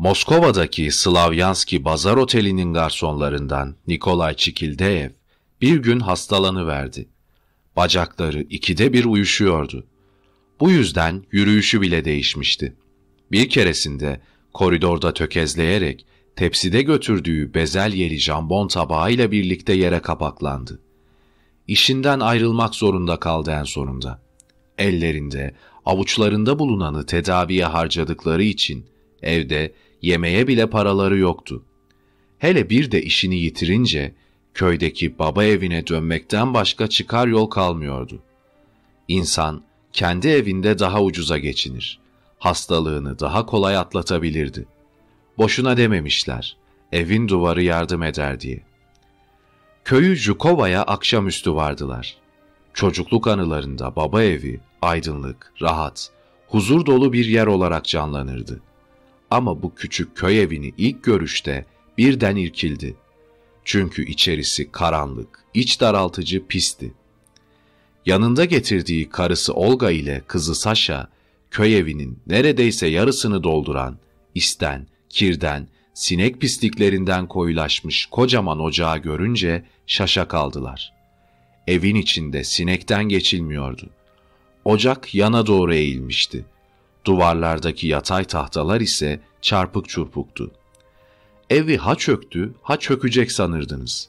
Moskova'daki Slavyanski Bazar Oteli'nin garsonlarından Nikolay Çikildeyev bir gün hastalanıverdi. Bacakları ikide bir uyuşuyordu. Bu yüzden yürüyüşü bile değişmişti. Bir keresinde koridorda tökezleyerek tepside götürdüğü bezelyeli jambon tabağıyla birlikte yere kapaklandı. İşinden ayrılmak zorunda kaldı en sonunda. Ellerinde, avuçlarında bulunanı tedaviye harcadıkları için evde Yemeye bile paraları yoktu. Hele bir de işini yitirince köydeki baba evine dönmekten başka çıkar yol kalmıyordu. İnsan kendi evinde daha ucuza geçinir. Hastalığını daha kolay atlatabilirdi. Boşuna dememişler. Evin duvarı yardım eder diye. Köyü Jukova'ya akşamüstü vardılar. Çocukluk anılarında baba evi aydınlık, rahat, huzur dolu bir yer olarak canlanırdı. Ama bu küçük köy evini ilk görüşte birden irkildi. Çünkü içerisi karanlık, iç daraltıcı pisti. Yanında getirdiği karısı Olga ile kızı Sasha, köy evinin neredeyse yarısını dolduran, isten, kirden, sinek pisliklerinden koyulaşmış kocaman ocağı görünce şaşa kaldılar. Evin içinde sinekten geçilmiyordu. Ocak yana doğru eğilmişti. Duvarlardaki yatay tahtalar ise çarpık çurpuktu. Evi ha çöktü, ha çökecek sanırdınız.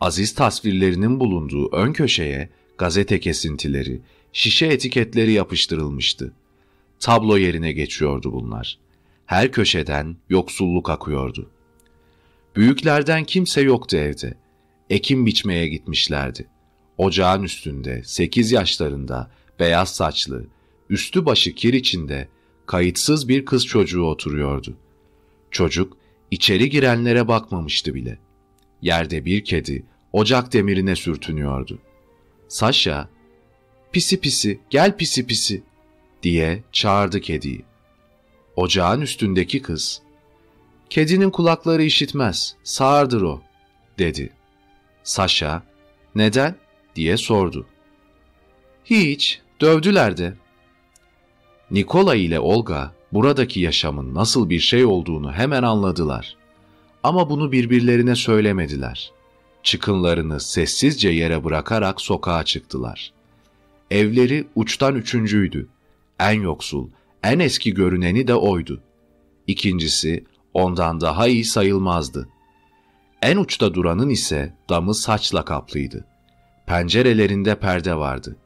Aziz tasvirlerinin bulunduğu ön köşeye gazete kesintileri, şişe etiketleri yapıştırılmıştı. Tablo yerine geçiyordu bunlar. Her köşeden yoksulluk akıyordu. Büyüklerden kimse yoktu evde. Ekim biçmeye gitmişlerdi. Ocağın üstünde, sekiz yaşlarında, beyaz saçlı, üstü başı kir içinde kayıtsız bir kız çocuğu oturuyordu. Çocuk içeri girenlere bakmamıştı bile. Yerde bir kedi ocak demirine sürtünüyordu. Saşa, pisi pisi gel pisi pisi diye çağırdı kediyi. Ocağın üstündeki kız, kedinin kulakları işitmez, sağırdır o, dedi. Saşa, neden diye sordu. Hiç, dövdüler de, Nikola ile Olga buradaki yaşamın nasıl bir şey olduğunu hemen anladılar. Ama bunu birbirlerine söylemediler. Çıkınlarını sessizce yere bırakarak sokağa çıktılar. Evleri uçtan üçüncüydü. En yoksul, en eski görüneni de oydu. İkincisi ondan daha iyi sayılmazdı. En uçta duranın ise damı saçla kaplıydı. Pencerelerinde perde vardı.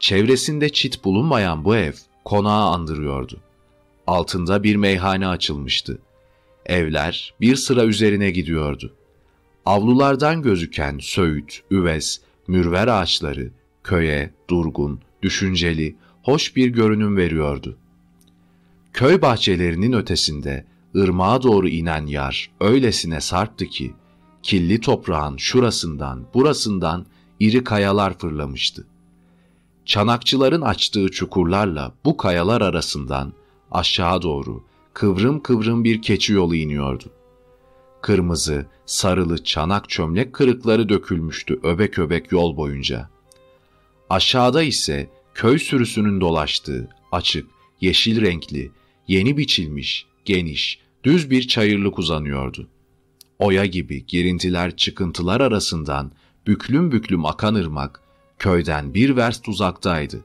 Çevresinde çit bulunmayan bu ev konağı andırıyordu. Altında bir meyhane açılmıştı. Evler bir sıra üzerine gidiyordu. Avlulardan gözüken söğüt, üves, mürver ağaçları köye durgun, düşünceli, hoş bir görünüm veriyordu. Köy bahçelerinin ötesinde ırmağa doğru inen yar öylesine sarptı ki, killi toprağın şurasından burasından iri kayalar fırlamıştı çanakçıların açtığı çukurlarla bu kayalar arasından aşağı doğru kıvrım kıvrım bir keçi yolu iniyordu. Kırmızı, sarılı çanak çömlek kırıkları dökülmüştü öbek öbek yol boyunca. Aşağıda ise köy sürüsünün dolaştığı açık, yeşil renkli, yeni biçilmiş, geniş, düz bir çayırlık uzanıyordu. Oya gibi girintiler çıkıntılar arasından büklüm büklüm akan ırmak köyden bir verst uzaktaydı.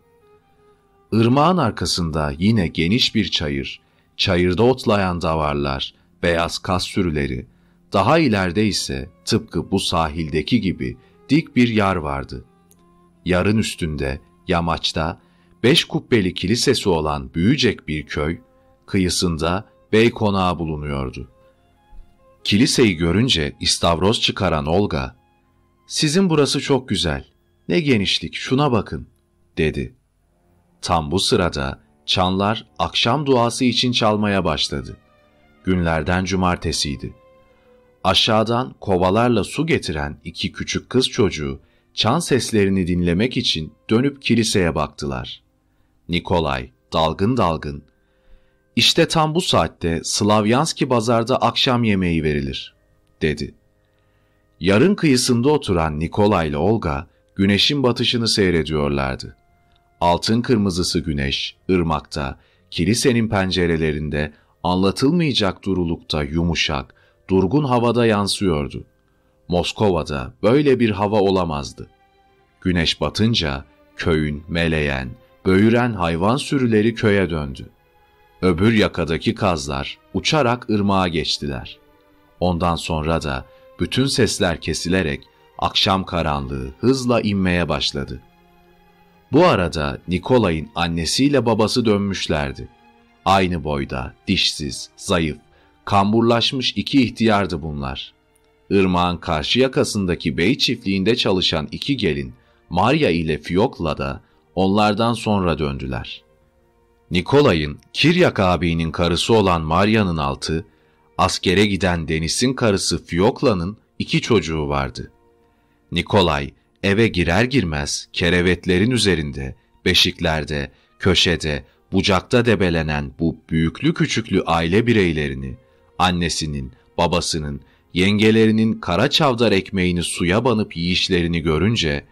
Irmağın arkasında yine geniş bir çayır, çayırda otlayan davarlar, beyaz kas sürüleri, daha ileride ise tıpkı bu sahildeki gibi dik bir yar vardı. Yarın üstünde, yamaçta, beş kubbeli kilisesi olan büyücek bir köy, kıyısında bey konağı bulunuyordu. Kiliseyi görünce istavroz çıkaran Olga, ''Sizin burası çok güzel. Ne genişlik şuna bakın dedi. Tam bu sırada çanlar akşam duası için çalmaya başladı. Günlerden cumartesiydi. Aşağıdan kovalarla su getiren iki küçük kız çocuğu çan seslerini dinlemek için dönüp kiliseye baktılar. Nikolay dalgın dalgın, işte tam bu saatte Slavyanski bazarda akşam yemeği verilir, dedi. Yarın kıyısında oturan Nikolay ile Olga, güneşin batışını seyrediyorlardı. Altın kırmızısı güneş, ırmakta, kilisenin pencerelerinde anlatılmayacak durulukta yumuşak, durgun havada yansıyordu. Moskova'da böyle bir hava olamazdı. Güneş batınca köyün meleyen, böğüren hayvan sürüleri köye döndü. Öbür yakadaki kazlar uçarak ırmağa geçtiler. Ondan sonra da bütün sesler kesilerek akşam karanlığı hızla inmeye başladı. Bu arada Nikolay'ın annesiyle babası dönmüşlerdi. Aynı boyda, dişsiz, zayıf, kamburlaşmış iki ihtiyardı bunlar. Irmağın karşı yakasındaki bey çiftliğinde çalışan iki gelin, Maria ile Fiyokla da onlardan sonra döndüler. Nikolay'ın Kiryak abinin karısı olan Maria'nın altı, askere giden Deniz'in karısı Fiyokla'nın iki çocuğu vardı. Nikolay eve girer girmez kerevetlerin üzerinde, beşiklerde, köşede, bucakta debelenen bu büyüklü küçüklü aile bireylerini, annesinin, babasının, yengelerinin kara çavdar ekmeğini suya banıp yiyişlerini görünce,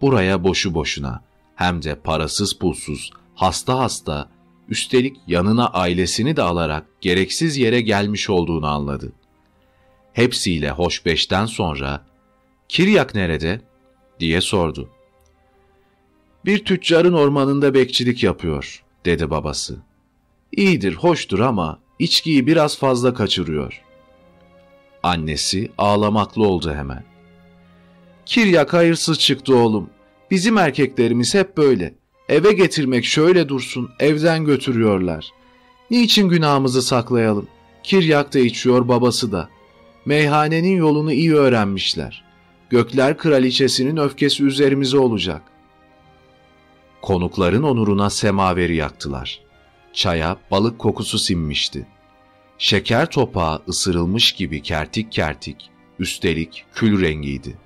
buraya boşu boşuna, hem de parasız pulsuz, hasta hasta, üstelik yanına ailesini de alarak gereksiz yere gelmiş olduğunu anladı. Hepsiyle hoşbeşten sonra, Kiryak nerede? diye sordu. Bir tüccarın ormanında bekçilik yapıyor, dedi babası. İyidir, hoştur ama içkiyi biraz fazla kaçırıyor. Annesi ağlamaklı oldu hemen. Kiryak hayırsız çıktı oğlum. Bizim erkeklerimiz hep böyle. Eve getirmek şöyle dursun, evden götürüyorlar. Niçin günahımızı saklayalım? Kiryak da içiyor babası da. Meyhanenin yolunu iyi öğrenmişler. Gökler kraliçesinin öfkesi üzerimize olacak. Konukların onuruna semaveri yaktılar. Çaya balık kokusu sinmişti. Şeker topağı ısırılmış gibi kertik kertik, üstelik kül rengiydi.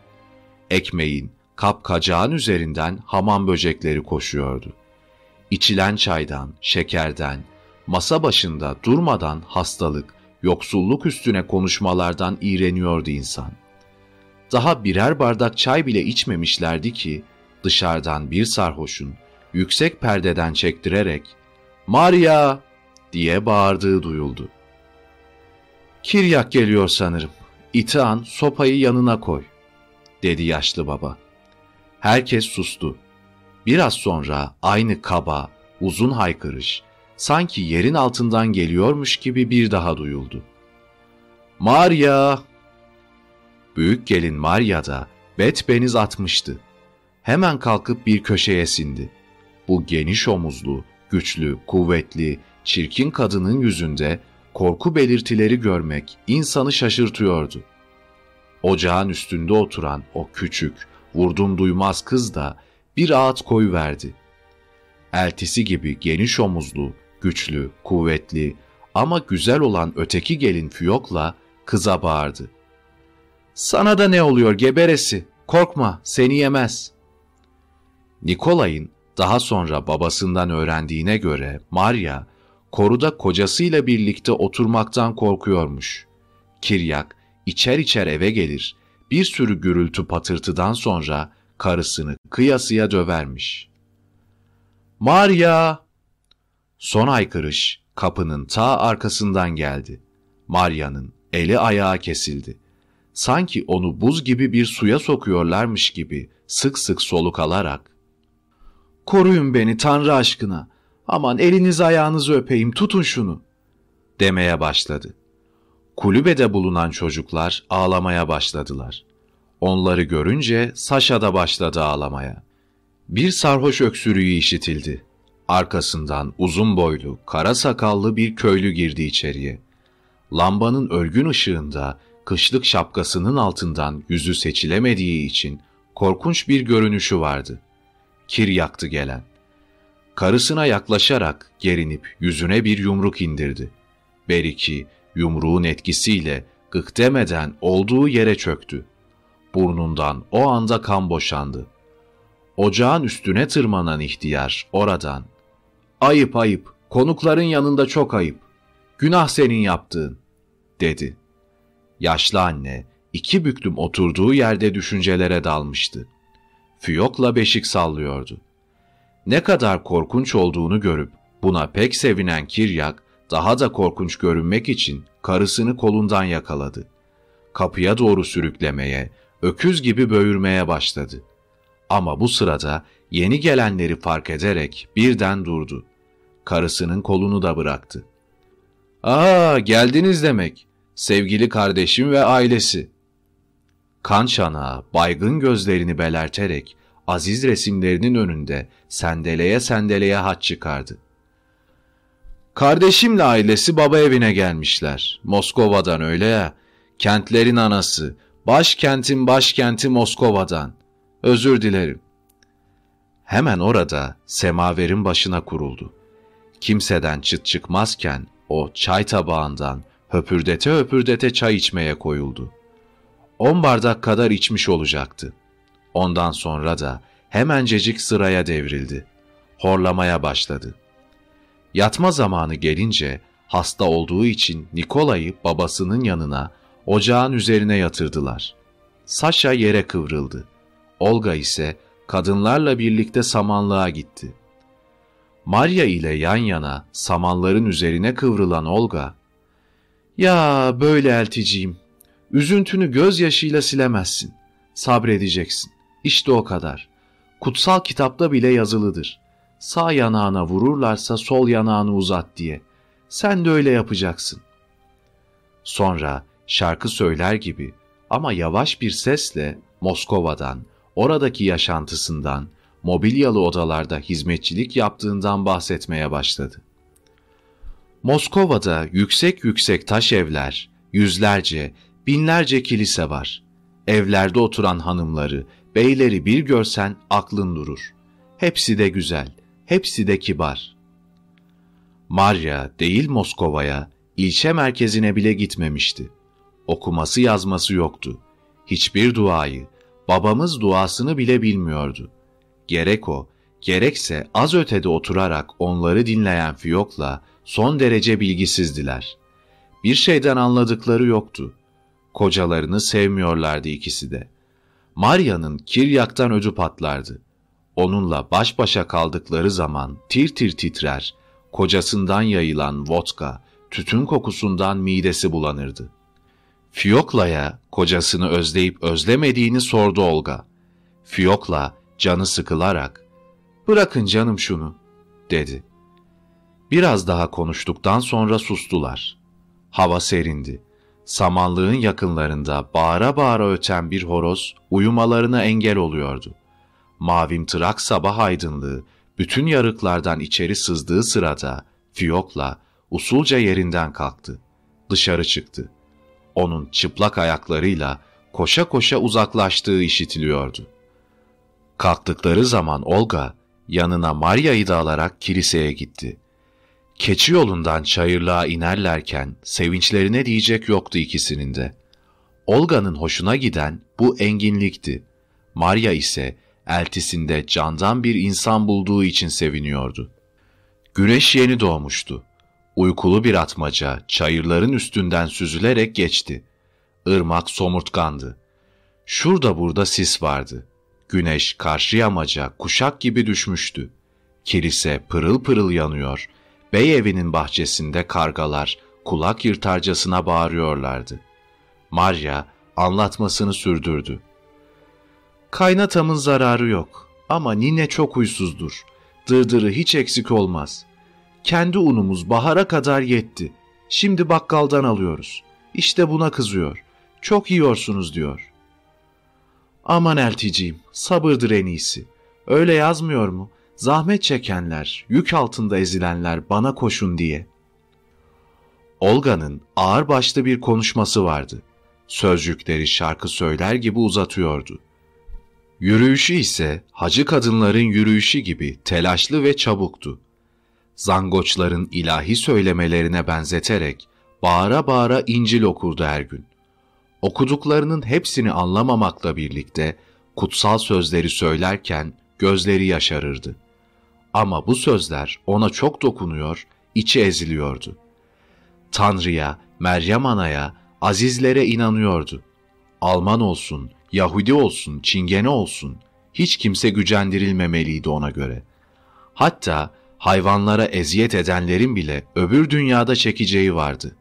Ekmeğin, kap kacağın üzerinden hamam böcekleri koşuyordu. İçilen çaydan, şekerden, masa başında durmadan hastalık, yoksulluk üstüne konuşmalardan iğreniyordu insan. Daha birer bardak çay bile içmemişlerdi ki dışarıdan bir sarhoşun yüksek perdeden çektirerek ''Maria!'' diye bağırdığı duyuldu. ''Kiryak geliyor sanırım. İtihan sopayı yanına koy.'' dedi yaşlı baba. Herkes sustu. Biraz sonra aynı kaba, uzun haykırış, sanki yerin altından geliyormuş gibi bir daha duyuldu. Maria! Büyük gelin Maria da betbeniz atmıştı. Hemen kalkıp bir köşeye sindi. Bu geniş omuzlu, güçlü, kuvvetli, çirkin kadının yüzünde korku belirtileri görmek insanı şaşırtıyordu. Ocağın üstünde oturan o küçük, vurdum duymaz kız da bir ağıt koyu verdi. Eltisi gibi geniş omuzlu, güçlü, kuvvetli ama güzel olan öteki gelin Fiyok'la kıza bağırdı. Sana da ne oluyor geberesi? Korkma, seni yemez. Nikolay'ın daha sonra babasından öğrendiğine göre Maria, koruda kocasıyla birlikte oturmaktan korkuyormuş. Kiryak içer içer eve gelir, bir sürü gürültü patırtıdan sonra karısını kıyasıya dövermiş. Maria! Son aykırış kapının ta arkasından geldi. Maria'nın eli ayağı kesildi. Sanki onu buz gibi bir suya sokuyorlarmış gibi sık sık soluk alarak ''Koruyun beni Tanrı aşkına, aman eliniz ayağınızı öpeyim tutun şunu.'' demeye başladı. Kulübede bulunan çocuklar ağlamaya başladılar. Onları görünce Saşa da başladı ağlamaya. Bir sarhoş öksürüğü işitildi. Arkasından uzun boylu, kara sakallı bir köylü girdi içeriye. Lambanın ölgün ışığında kışlık şapkasının altından yüzü seçilemediği için korkunç bir görünüşü vardı. Kir yaktı gelen. Karısına yaklaşarak gerinip yüzüne bir yumruk indirdi. Beriki yumruğun etkisiyle gık demeden olduğu yere çöktü. Burnundan o anda kan boşandı. Ocağın üstüne tırmanan ihtiyar oradan ''Ayıp ayıp, konukların yanında çok ayıp. Günah senin yaptığın.'' dedi. Yaşlı anne iki büklüm oturduğu yerde düşüncelere dalmıştı. Fiyokla beşik sallıyordu. Ne kadar korkunç olduğunu görüp buna pek sevinen Kiryak daha da korkunç görünmek için karısını kolundan yakaladı. Kapıya doğru sürüklemeye, öküz gibi böğürmeye başladı. Ama bu sırada yeni gelenleri fark ederek birden durdu. Karısının kolunu da bıraktı. ''Aa geldiniz demek. Sevgili kardeşim ve ailesi.'' Kan çanağı baygın gözlerini belerterek aziz resimlerinin önünde sendeleye sendeleye haç çıkardı. Kardeşimle ailesi baba evine gelmişler. Moskova'dan öyle ya. Kentlerin anası. Başkentin başkenti Moskova'dan. Özür dilerim. Hemen orada semaverin başına kuruldu. Kimseden çıt çıkmazken o çay tabağından höpürdete höpürdete çay içmeye koyuldu. On bardak kadar içmiş olacaktı. Ondan sonra da hemencecik sıraya devrildi. Horlamaya başladı. Yatma zamanı gelince hasta olduğu için Nikola'yı babasının yanına ocağın üzerine yatırdılar. Saşa yere kıvrıldı. Olga ise kadınlarla birlikte samanlığa gitti. Maria ile yan yana samanların üzerine kıvrılan Olga, ''Ya böyle elticiyim, üzüntünü gözyaşıyla silemezsin, sabredeceksin, işte o kadar. Kutsal kitapta bile yazılıdır. Sağ yanağına vururlarsa sol yanağını uzat diye. Sen de öyle yapacaksın. Sonra şarkı söyler gibi ama yavaş bir sesle Moskova'dan, oradaki yaşantısından, mobilyalı odalarda hizmetçilik yaptığından bahsetmeye başladı. Moskova'da yüksek yüksek taş evler, yüzlerce, binlerce kilise var. Evlerde oturan hanımları, beyleri bir görsen aklın durur. Hepsi de güzel, hepsi de kibar. Maria değil Moskova'ya, ilçe merkezine bile gitmemişti. Okuması yazması yoktu. Hiçbir duayı, babamız duasını bile bilmiyordu. Gerek o, gerekse az ötede oturarak onları dinleyen Fiyok'la son derece bilgisizdiler. Bir şeyden anladıkları yoktu. Kocalarını sevmiyorlardı ikisi de. Maria'nın Kiryak'tan ödü patlardı. Onunla baş başa kaldıkları zaman tir tir titrer, kocasından yayılan vodka, tütün kokusundan midesi bulanırdı. Fiyokla'ya kocasını özleyip özlemediğini sordu Olga. Fiyokla canı sıkılarak, ''Bırakın canım şunu.'' dedi. Biraz daha konuştuktan sonra sustular. Hava serindi. Samanlığın yakınlarında bağıra bağıra öten bir horoz uyumalarına engel oluyordu. Mavimtırak sabah aydınlığı bütün yarıklardan içeri sızdığı sırada Fiyokla usulca yerinden kalktı. Dışarı çıktı. Onun çıplak ayaklarıyla koşa koşa uzaklaştığı işitiliyordu. Kalktıkları zaman Olga yanına Maria'yı da alarak kiliseye gitti. Keçi yolundan çayırlığa inerlerken sevinçlerine diyecek yoktu ikisinin de. Olga'nın hoşuna giden bu enginlikti. Maria ise eltisinde candan bir insan bulduğu için seviniyordu. Güneş yeni doğmuştu. Uykulu bir atmaca çayırların üstünden süzülerek geçti. Irmak somurtkandı. Şurada burada sis vardı. Güneş karşı yamaca kuşak gibi düşmüştü. Kilise pırıl pırıl yanıyor. Bey evinin bahçesinde kargalar kulak yırtarcasına bağırıyorlardı. Maria anlatmasını sürdürdü. Kaynatamın zararı yok ama nine çok huysuzdur. Dırdırı hiç eksik olmaz. Kendi unumuz bahara kadar yetti. Şimdi bakkaldan alıyoruz. İşte buna kızıyor. Çok yiyorsunuz diyor. Aman elticiyim, sabırdır en iyisi. Öyle yazmıyor mu? Zahmet çekenler, yük altında ezilenler bana koşun diye. Olga'nın ağır başlı bir konuşması vardı. Sözcükleri şarkı söyler gibi uzatıyordu. Yürüyüşü ise hacı kadınların yürüyüşü gibi telaşlı ve çabuktu. Zangoçların ilahi söylemelerine benzeterek bağıra bağıra İncil okurdu her gün. Okuduklarının hepsini anlamamakla birlikte kutsal sözleri söylerken gözleri yaşarırdı. Ama bu sözler ona çok dokunuyor, içi eziliyordu. Tanrı'ya, Meryem Ana'ya, azizlere inanıyordu. Alman olsun, Yahudi olsun, Çingene olsun, hiç kimse gücendirilmemeliydi ona göre. Hatta hayvanlara eziyet edenlerin bile öbür dünyada çekeceği vardı.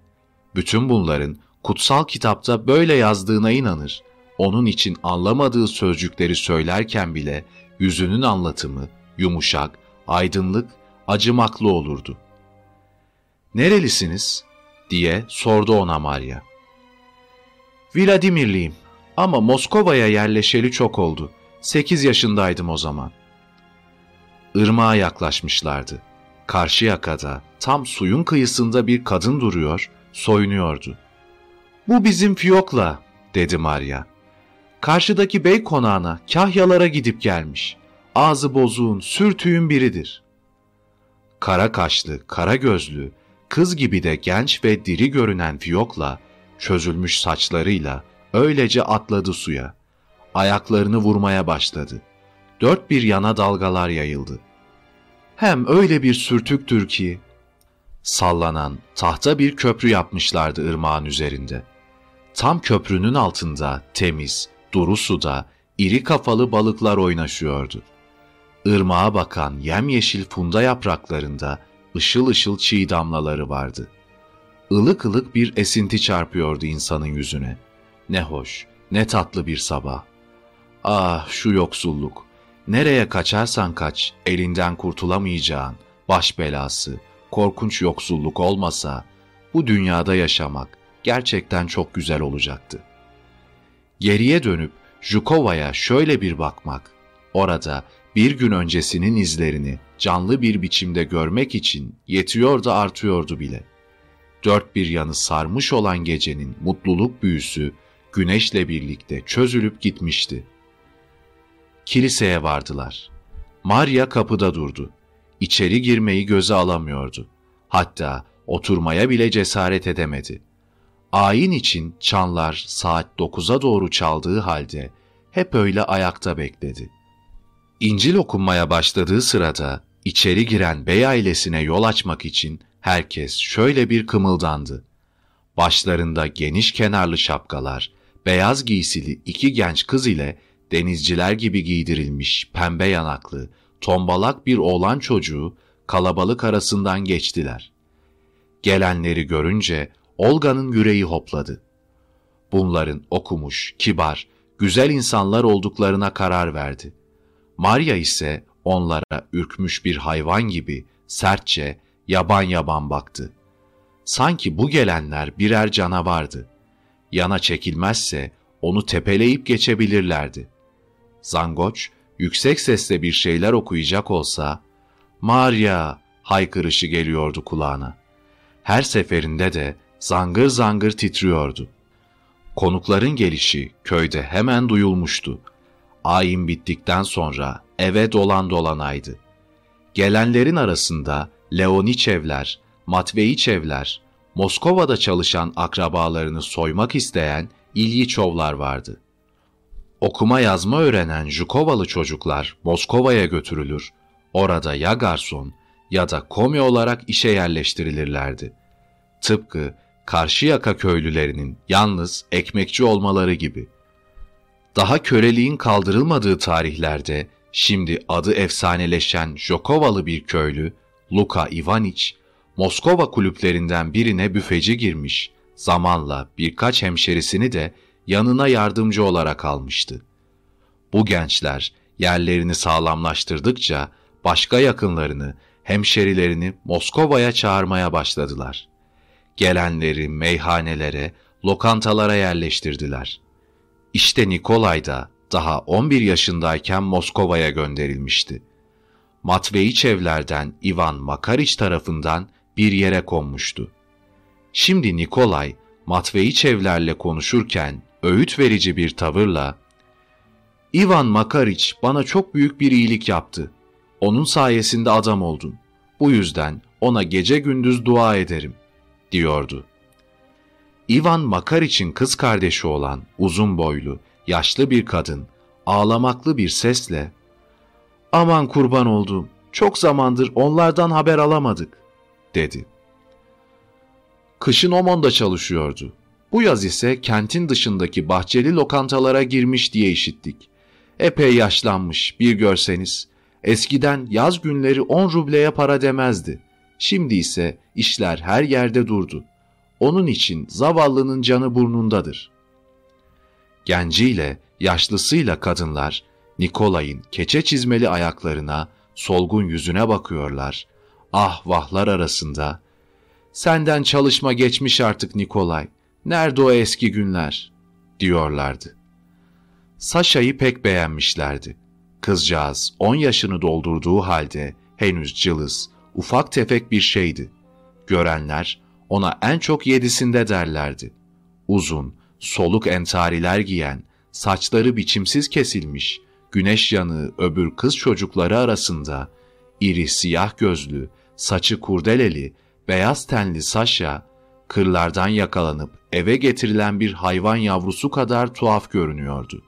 Bütün bunların kutsal kitapta böyle yazdığına inanır. Onun için anlamadığı sözcükleri söylerken bile yüzünün anlatımı yumuşak, aydınlık, acımaklı olurdu. ''Nerelisiniz?'' diye sordu ona Maria. ''Vladimirliyim ama Moskova'ya yerleşeli çok oldu. Sekiz yaşındaydım o zaman.'' Irmağa yaklaşmışlardı. Karşı yakada, tam suyun kıyısında bir kadın duruyor, soyunuyordu. ''Bu bizim Fiyokla'' dedi Maria. ''Karşıdaki bey konağına, kahyalara gidip gelmiş. Ağzı bozuğun, sürtüğün biridir.'' Kara kaşlı, kara gözlü, kız gibi de genç ve diri görünen Fiyokla, çözülmüş saçlarıyla öylece atladı suya. Ayaklarını vurmaya başladı. Dört bir yana dalgalar yayıldı. Hem öyle bir sürtüktür ki, sallanan tahta bir köprü yapmışlardı ırmağın üzerinde. Tam köprünün altında temiz, duru suda iri kafalı balıklar oynaşıyordu. Irmağa bakan yemyeşil funda yapraklarında ışıl ışıl çiğ damlaları vardı. Ilık ılık bir esinti çarpıyordu insanın yüzüne. Ne hoş, ne tatlı bir sabah. Ah şu yoksulluk. Nereye kaçarsan kaç, elinden kurtulamayacağın, baş belası, korkunç yoksulluk olmasa, bu dünyada yaşamak gerçekten çok güzel olacaktı. Geriye dönüp Jukova'ya şöyle bir bakmak, orada bir gün öncesinin izlerini canlı bir biçimde görmek için yetiyor da artıyordu bile. Dört bir yanı sarmış olan gecenin mutluluk büyüsü güneşle birlikte çözülüp gitmişti. Kiliseye vardılar. Maria kapıda durdu. İçeri girmeyi göze alamıyordu. Hatta oturmaya bile cesaret edemedi. Ayin için çanlar saat dokuza doğru çaldığı halde hep öyle ayakta bekledi.'' İncil okunmaya başladığı sırada içeri giren bey ailesine yol açmak için herkes şöyle bir kımıldandı. Başlarında geniş kenarlı şapkalar, beyaz giysili iki genç kız ile denizciler gibi giydirilmiş pembe yanaklı, tombalak bir oğlan çocuğu kalabalık arasından geçtiler. Gelenleri görünce Olga'nın yüreği hopladı. Bunların okumuş, kibar, güzel insanlar olduklarına karar verdi. Maria ise onlara ürkmüş bir hayvan gibi sertçe, yaban yaban baktı. Sanki bu gelenler birer canavardı. Yana çekilmezse onu tepeleyip geçebilirlerdi. Zangoç yüksek sesle bir şeyler okuyacak olsa, Maria haykırışı geliyordu kulağına. Her seferinde de zangır zangır titriyordu. Konukların gelişi köyde hemen duyulmuştu ayin bittikten sonra eve dolan dolanaydı. Gelenlerin arasında Leoniçevler, Matveiçevler, Moskova'da çalışan akrabalarını soymak isteyen İlyiçovlar vardı. Okuma yazma öğrenen Jukovalı çocuklar Moskova'ya götürülür, orada ya garson ya da komi olarak işe yerleştirilirlerdi. Tıpkı Karşıyaka köylülerinin yalnız ekmekçi olmaları gibi.'' Daha köleliğin kaldırılmadığı tarihlerde şimdi adı efsaneleşen Jokovalı bir köylü Luka Ivaniç, Moskova kulüplerinden birine büfeci girmiş, zamanla birkaç hemşerisini de yanına yardımcı olarak almıştı. Bu gençler yerlerini sağlamlaştırdıkça başka yakınlarını, hemşerilerini Moskova'ya çağırmaya başladılar. Gelenleri meyhanelere, lokantalara yerleştirdiler. İşte Nikolay da daha 11 yaşındayken Moskova'ya gönderilmişti. Matveiçevlerden Ivan Makariç tarafından bir yere konmuştu. Şimdi Nikolay, Matveiçevlerle konuşurken öğüt verici bir tavırla ''Ivan Makariç bana çok büyük bir iyilik yaptı. Onun sayesinde adam oldum. Bu yüzden ona gece gündüz dua ederim.'' Diyordu. Ivan Makariç'in kız kardeşi olan uzun boylu, yaşlı bir kadın ağlamaklı bir sesle ''Aman kurban oldum, çok zamandır onlardan haber alamadık.'' dedi. Kışın Omon'da çalışıyordu. Bu yaz ise kentin dışındaki bahçeli lokantalara girmiş diye işittik. Epey yaşlanmış, bir görseniz. Eskiden yaz günleri on rubleye para demezdi. Şimdi ise işler her yerde durdu. Onun için zavallının canı burnundadır. Genciyle, yaşlısıyla kadınlar Nikolay'ın keçe çizmeli ayaklarına, solgun yüzüne bakıyorlar. Ah vahlar arasında. Senden çalışma geçmiş artık Nikolay. Nerede o eski günler? diyorlardı. Saşa'yı pek beğenmişlerdi. Kızcağız 10 yaşını doldurduğu halde henüz cılız, ufak tefek bir şeydi. Görenler ona en çok yedisinde derlerdi. Uzun, soluk entariler giyen, saçları biçimsiz kesilmiş, güneş yanığı öbür kız çocukları arasında, iri siyah gözlü, saçı kurdeleli, beyaz tenli Saşa, kırlardan yakalanıp eve getirilen bir hayvan yavrusu kadar tuhaf görünüyordu.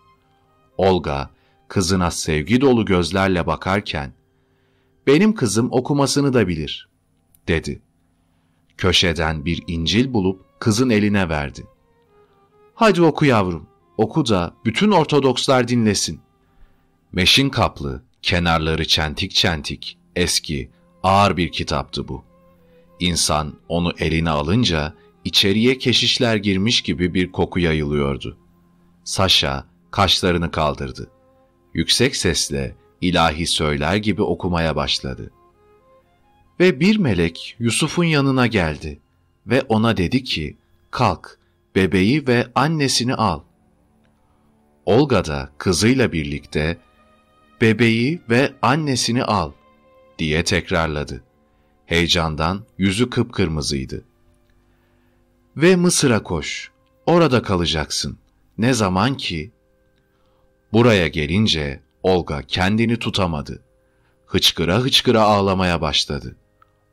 Olga, kızına sevgi dolu gözlerle bakarken, ''Benim kızım okumasını da bilir.'' dedi. Köşeden bir İncil bulup kızın eline verdi. ''Hadi oku yavrum, oku da bütün Ortodokslar dinlesin.'' Meşin kaplı, kenarları çentik çentik, eski, ağır bir kitaptı bu. İnsan onu eline alınca içeriye keşişler girmiş gibi bir koku yayılıyordu. Saşa kaşlarını kaldırdı. Yüksek sesle ilahi söyler gibi okumaya başladı. Ve bir melek Yusuf'un yanına geldi ve ona dedi ki, kalk, bebeği ve annesini al. Olga da kızıyla birlikte bebeği ve annesini al diye tekrarladı. Heyecandan yüzü kıpkırmızıydı. Ve Mısır'a koş, orada kalacaksın. Ne zaman ki? Buraya gelince Olga kendini tutamadı. Hıçkıra hıçkıra ağlamaya başladı.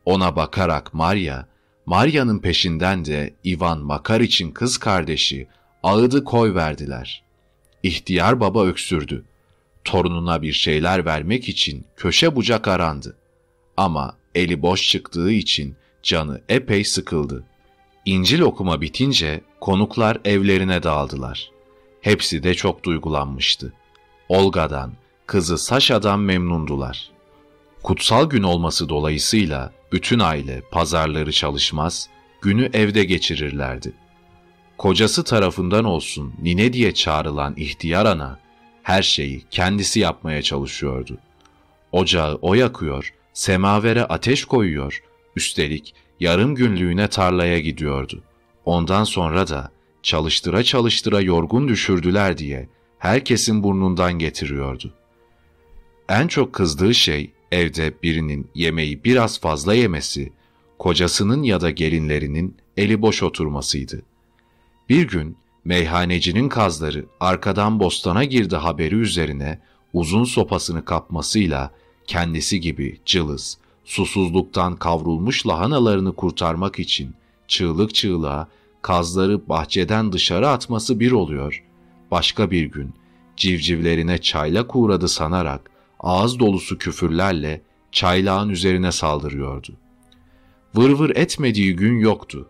Ona bakarak Maria, Maria'nın peşinden de Ivan Makar için kız kardeşi ağıdı koy verdiler. İhtiyar baba öksürdü torununa bir şeyler vermek için köşe bucak arandı. Ama eli boş çıktığı için canı epey sıkıldı. İncil okuma bitince konuklar evlerine dağıldılar. Hepsi de çok duygulanmıştı. Olga'dan, kızı Saşa'dan memnundular. Kutsal gün olması dolayısıyla bütün aile pazarları çalışmaz, günü evde geçirirlerdi. Kocası tarafından olsun nine diye çağrılan ihtiyar ana, her şeyi kendisi yapmaya çalışıyordu. Ocağı o yakıyor, semavere ateş koyuyor, üstelik yarım günlüğüne tarlaya gidiyordu. Ondan sonra da çalıştıra çalıştıra yorgun düşürdüler diye herkesin burnundan getiriyordu. En çok kızdığı şey evde birinin yemeği biraz fazla yemesi, kocasının ya da gelinlerinin eli boş oturmasıydı. Bir gün Meyhanecinin kazları arkadan bostana girdi haberi üzerine uzun sopasını kapmasıyla kendisi gibi cılız, susuzluktan kavrulmuş lahanalarını kurtarmak için çığlık çığlığa kazları bahçeden dışarı atması bir oluyor. Başka bir gün civcivlerine çaylak uğradı sanarak ağız dolusu küfürlerle çaylağın üzerine saldırıyordu. Vır vır etmediği gün yoktu.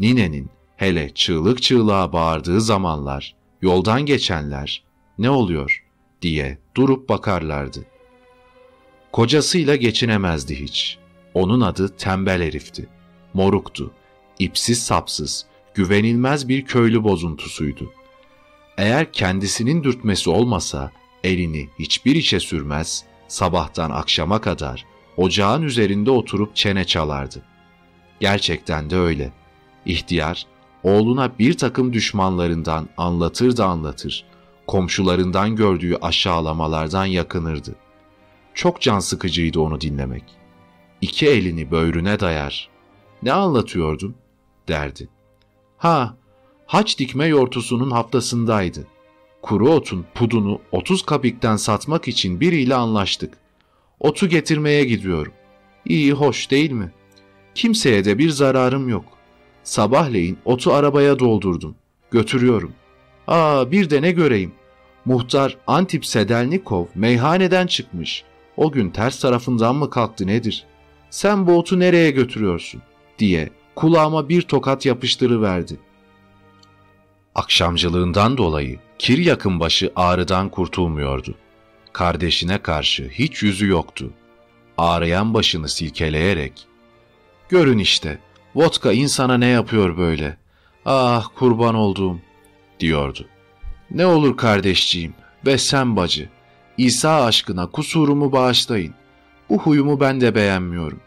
Ninenin Hele çığlık çığlığa bağırdığı zamanlar yoldan geçenler ne oluyor diye durup bakarlardı. Kocasıyla geçinemezdi hiç. Onun adı tembel herifti. Moruktu. ipsiz sapsız, güvenilmez bir köylü bozuntusuydu. Eğer kendisinin dürtmesi olmasa elini hiçbir işe sürmez, sabahtan akşama kadar ocağın üzerinde oturup çene çalardı. Gerçekten de öyle. İhtiyar oğluna bir takım düşmanlarından anlatır da anlatır, komşularından gördüğü aşağılamalardan yakınırdı. Çok can sıkıcıydı onu dinlemek. İki elini böğrüne dayar. Ne anlatıyordun? derdi. Ha, haç dikme yortusunun haftasındaydı. Kuru otun pudunu 30 kapikten satmak için biriyle anlaştık. Otu getirmeye gidiyorum. İyi hoş değil mi? Kimseye de bir zararım yok. Sabahleyin otu arabaya doldurdum. Götürüyorum. Aa bir de ne göreyim. Muhtar Antip Sedelnikov meyhaneden çıkmış. O gün ters tarafından mı kalktı nedir? Sen bu otu nereye götürüyorsun? diye kulağıma bir tokat yapıştırıverdi. Akşamcılığından dolayı kir yakın başı ağrıdan kurtulmuyordu. Kardeşine karşı hiç yüzü yoktu. Ağrıyan başını silkeleyerek, ''Görün işte, vodka insana ne yapıyor böyle? Ah kurban olduğum.'' diyordu. ''Ne olur kardeşciğim ve sen bacı, İsa aşkına kusurumu bağışlayın. Bu huyumu ben de beğenmiyorum.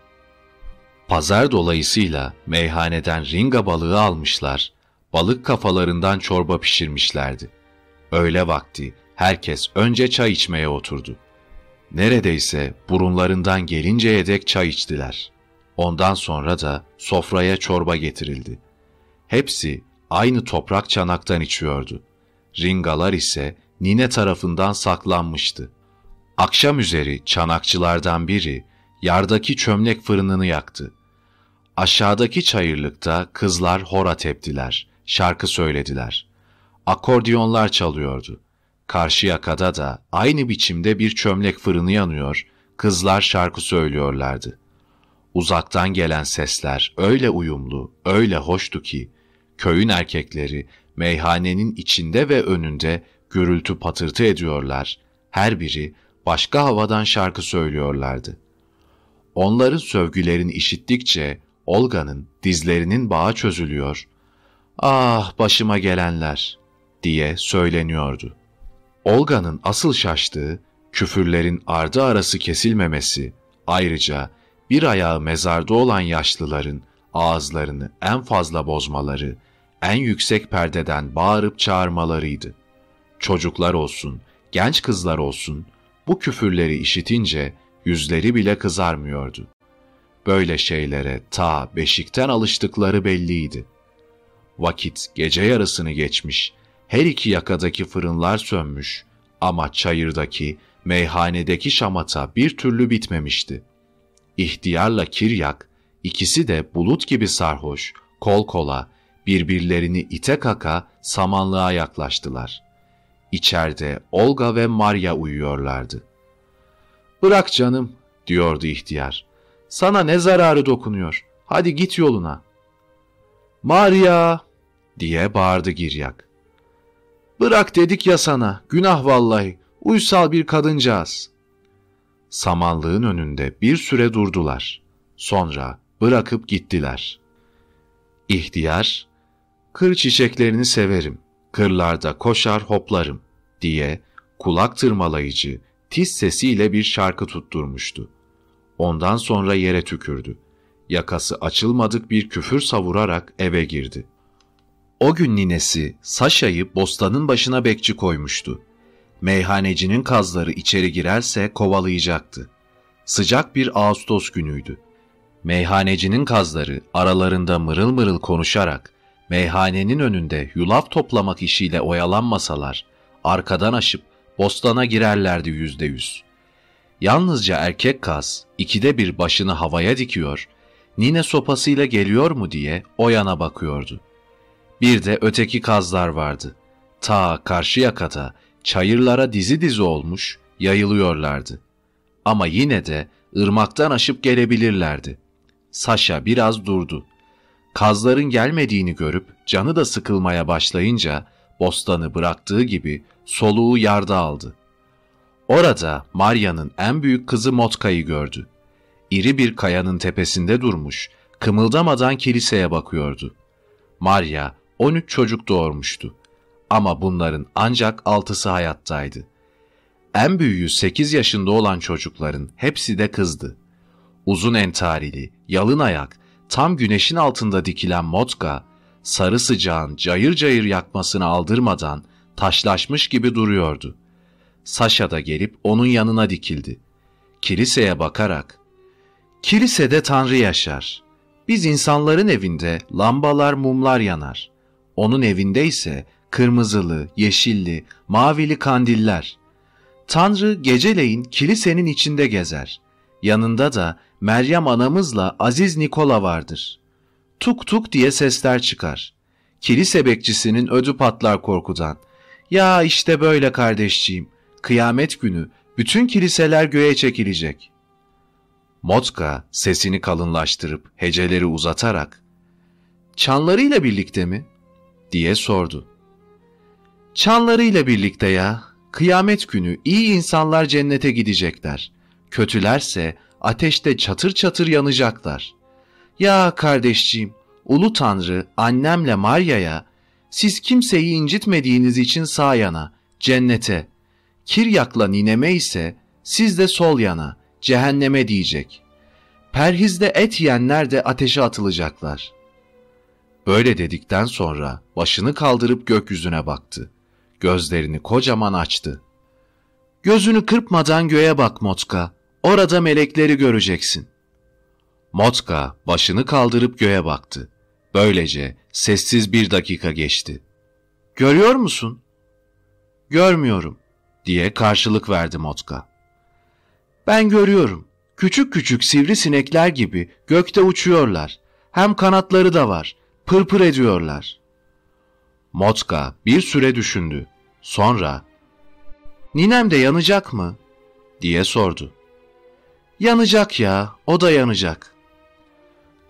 Pazar dolayısıyla meyhaneden ringa balığı almışlar, balık kafalarından çorba pişirmişlerdi. Öğle vakti herkes önce çay içmeye oturdu. Neredeyse burunlarından gelinceye dek çay içtiler. Ondan sonra da sofraya çorba getirildi. Hepsi aynı toprak çanaktan içiyordu. Ringalar ise nine tarafından saklanmıştı. Akşam üzeri çanakçılardan biri yardaki çömlek fırınını yaktı. Aşağıdaki çayırlıkta kızlar hora teptiler, şarkı söylediler. Akordiyonlar çalıyordu. Karşı yakada da aynı biçimde bir çömlek fırını yanıyor, kızlar şarkı söylüyorlardı. Uzaktan gelen sesler öyle uyumlu, öyle hoştu ki, köyün erkekleri meyhanenin içinde ve önünde gürültü patırtı ediyorlar, her biri başka havadan şarkı söylüyorlardı. Onların sövgülerini işittikçe Olga'nın dizlerinin bağı çözülüyor. Ah başıma gelenler diye söyleniyordu. Olga'nın asıl şaştığı küfürlerin ardı arası kesilmemesi, ayrıca bir ayağı mezarda olan yaşlıların ağızlarını en fazla bozmaları, en yüksek perdeden bağırıp çağırmalarıydı. Çocuklar olsun, genç kızlar olsun, bu küfürleri işitince yüzleri bile kızarmıyordu. Böyle şeylere ta beşikten alıştıkları belliydi. Vakit gece yarısını geçmiş, her iki yakadaki fırınlar sönmüş ama çayırdaki, meyhanedeki şamata bir türlü bitmemişti. İhtiyarla Kiryak, ikisi de bulut gibi sarhoş, kol kola, birbirlerini ite kaka samanlığa yaklaştılar. İçeride Olga ve Maria uyuyorlardı. ''Bırak canım'' diyordu ihtiyar. ''Sana ne zararı dokunuyor? Hadi git yoluna.'' ''Maria!'' diye bağırdı Giryak. ''Bırak dedik ya sana, günah vallahi, uysal bir kadıncağız.'' Samanlığın önünde bir süre durdular. Sonra bırakıp gittiler. İhtiyar, ''Kır çiçeklerini severim, kırlarda koşar hoplarım.'' diye kulak tırmalayıcı, tiz sesiyle bir şarkı tutturmuştu. Ondan sonra yere tükürdü. Yakası açılmadık bir küfür savurarak eve girdi. O gün ninesi Saşa'yı bostanın başına bekçi koymuştu. Meyhanecinin kazları içeri girerse kovalayacaktı. Sıcak bir Ağustos günüydü. Meyhanecinin kazları aralarında mırıl mırıl konuşarak meyhanenin önünde yulaf toplamak işiyle oyalanmasalar arkadan aşıp bostana girerlerdi yüzde yüz. Yalnızca erkek kaz ikide bir başını havaya dikiyor, nine sopasıyla geliyor mu diye o yana bakıyordu. Bir de öteki kazlar vardı. Ta karşı yakada çayırlara dizi dizi olmuş yayılıyorlardı. Ama yine de ırmaktan aşıp gelebilirlerdi. Saşa biraz durdu. Kazların gelmediğini görüp canı da sıkılmaya başlayınca bostanı bıraktığı gibi soluğu yarda aldı. Orada Marya'nın en büyük kızı Motka'yı gördü. İri bir kayanın tepesinde durmuş, kımıldamadan kiliseye bakıyordu. Marya 13 çocuk doğurmuştu. Ama bunların ancak altısı hayattaydı. En büyüğü 8 yaşında olan çocukların hepsi de kızdı. Uzun entarili, yalın ayak, tam güneşin altında dikilen Motka, sarı sıcağın cayır cayır yakmasını aldırmadan taşlaşmış gibi duruyordu. Saşa da gelip onun yanına dikildi. Kiliseye bakarak, ''Kilisede Tanrı yaşar. Biz insanların evinde lambalar, mumlar yanar. Onun evinde ise kırmızılı, yeşilli, mavili kandiller. Tanrı geceleyin kilisenin içinde gezer. Yanında da Meryem anamızla Aziz Nikola vardır. Tuk tuk diye sesler çıkar. Kilise bekçisinin ödü patlar korkudan. Ya işte böyle kardeşciğim. Kıyamet günü bütün kiliseler göğe çekilecek. Motka sesini kalınlaştırıp heceleri uzatarak ''Çanlarıyla birlikte mi?'' Diye sordu. ''Çanlarıyla birlikte ya. Kıyamet günü iyi insanlar cennete gidecekler. Kötülerse ateşte çatır çatır yanacaklar. Ya kardeşciğim, Ulu Tanrı annemle Marya'ya siz kimseyi incitmediğiniz için sağ yana, cennete, Kiryak'la Nineme ise siz de sol yana, cehenneme diyecek. Perhizde et yiyenler de ateşe atılacaklar. Böyle dedikten sonra başını kaldırıp gökyüzüne baktı. Gözlerini kocaman açtı. Gözünü kırpmadan göğe bak Motka. Orada melekleri göreceksin. Motka başını kaldırıp göğe baktı. Böylece sessiz bir dakika geçti. Görüyor musun? Görmüyorum diye karşılık verdi Motka. Ben görüyorum. Küçük küçük sivrisinekler gibi gökte uçuyorlar. Hem kanatları da var. Pırpır ediyorlar. Motka bir süre düşündü. Sonra Ninem de yanacak mı? diye sordu. Yanacak ya, o da yanacak.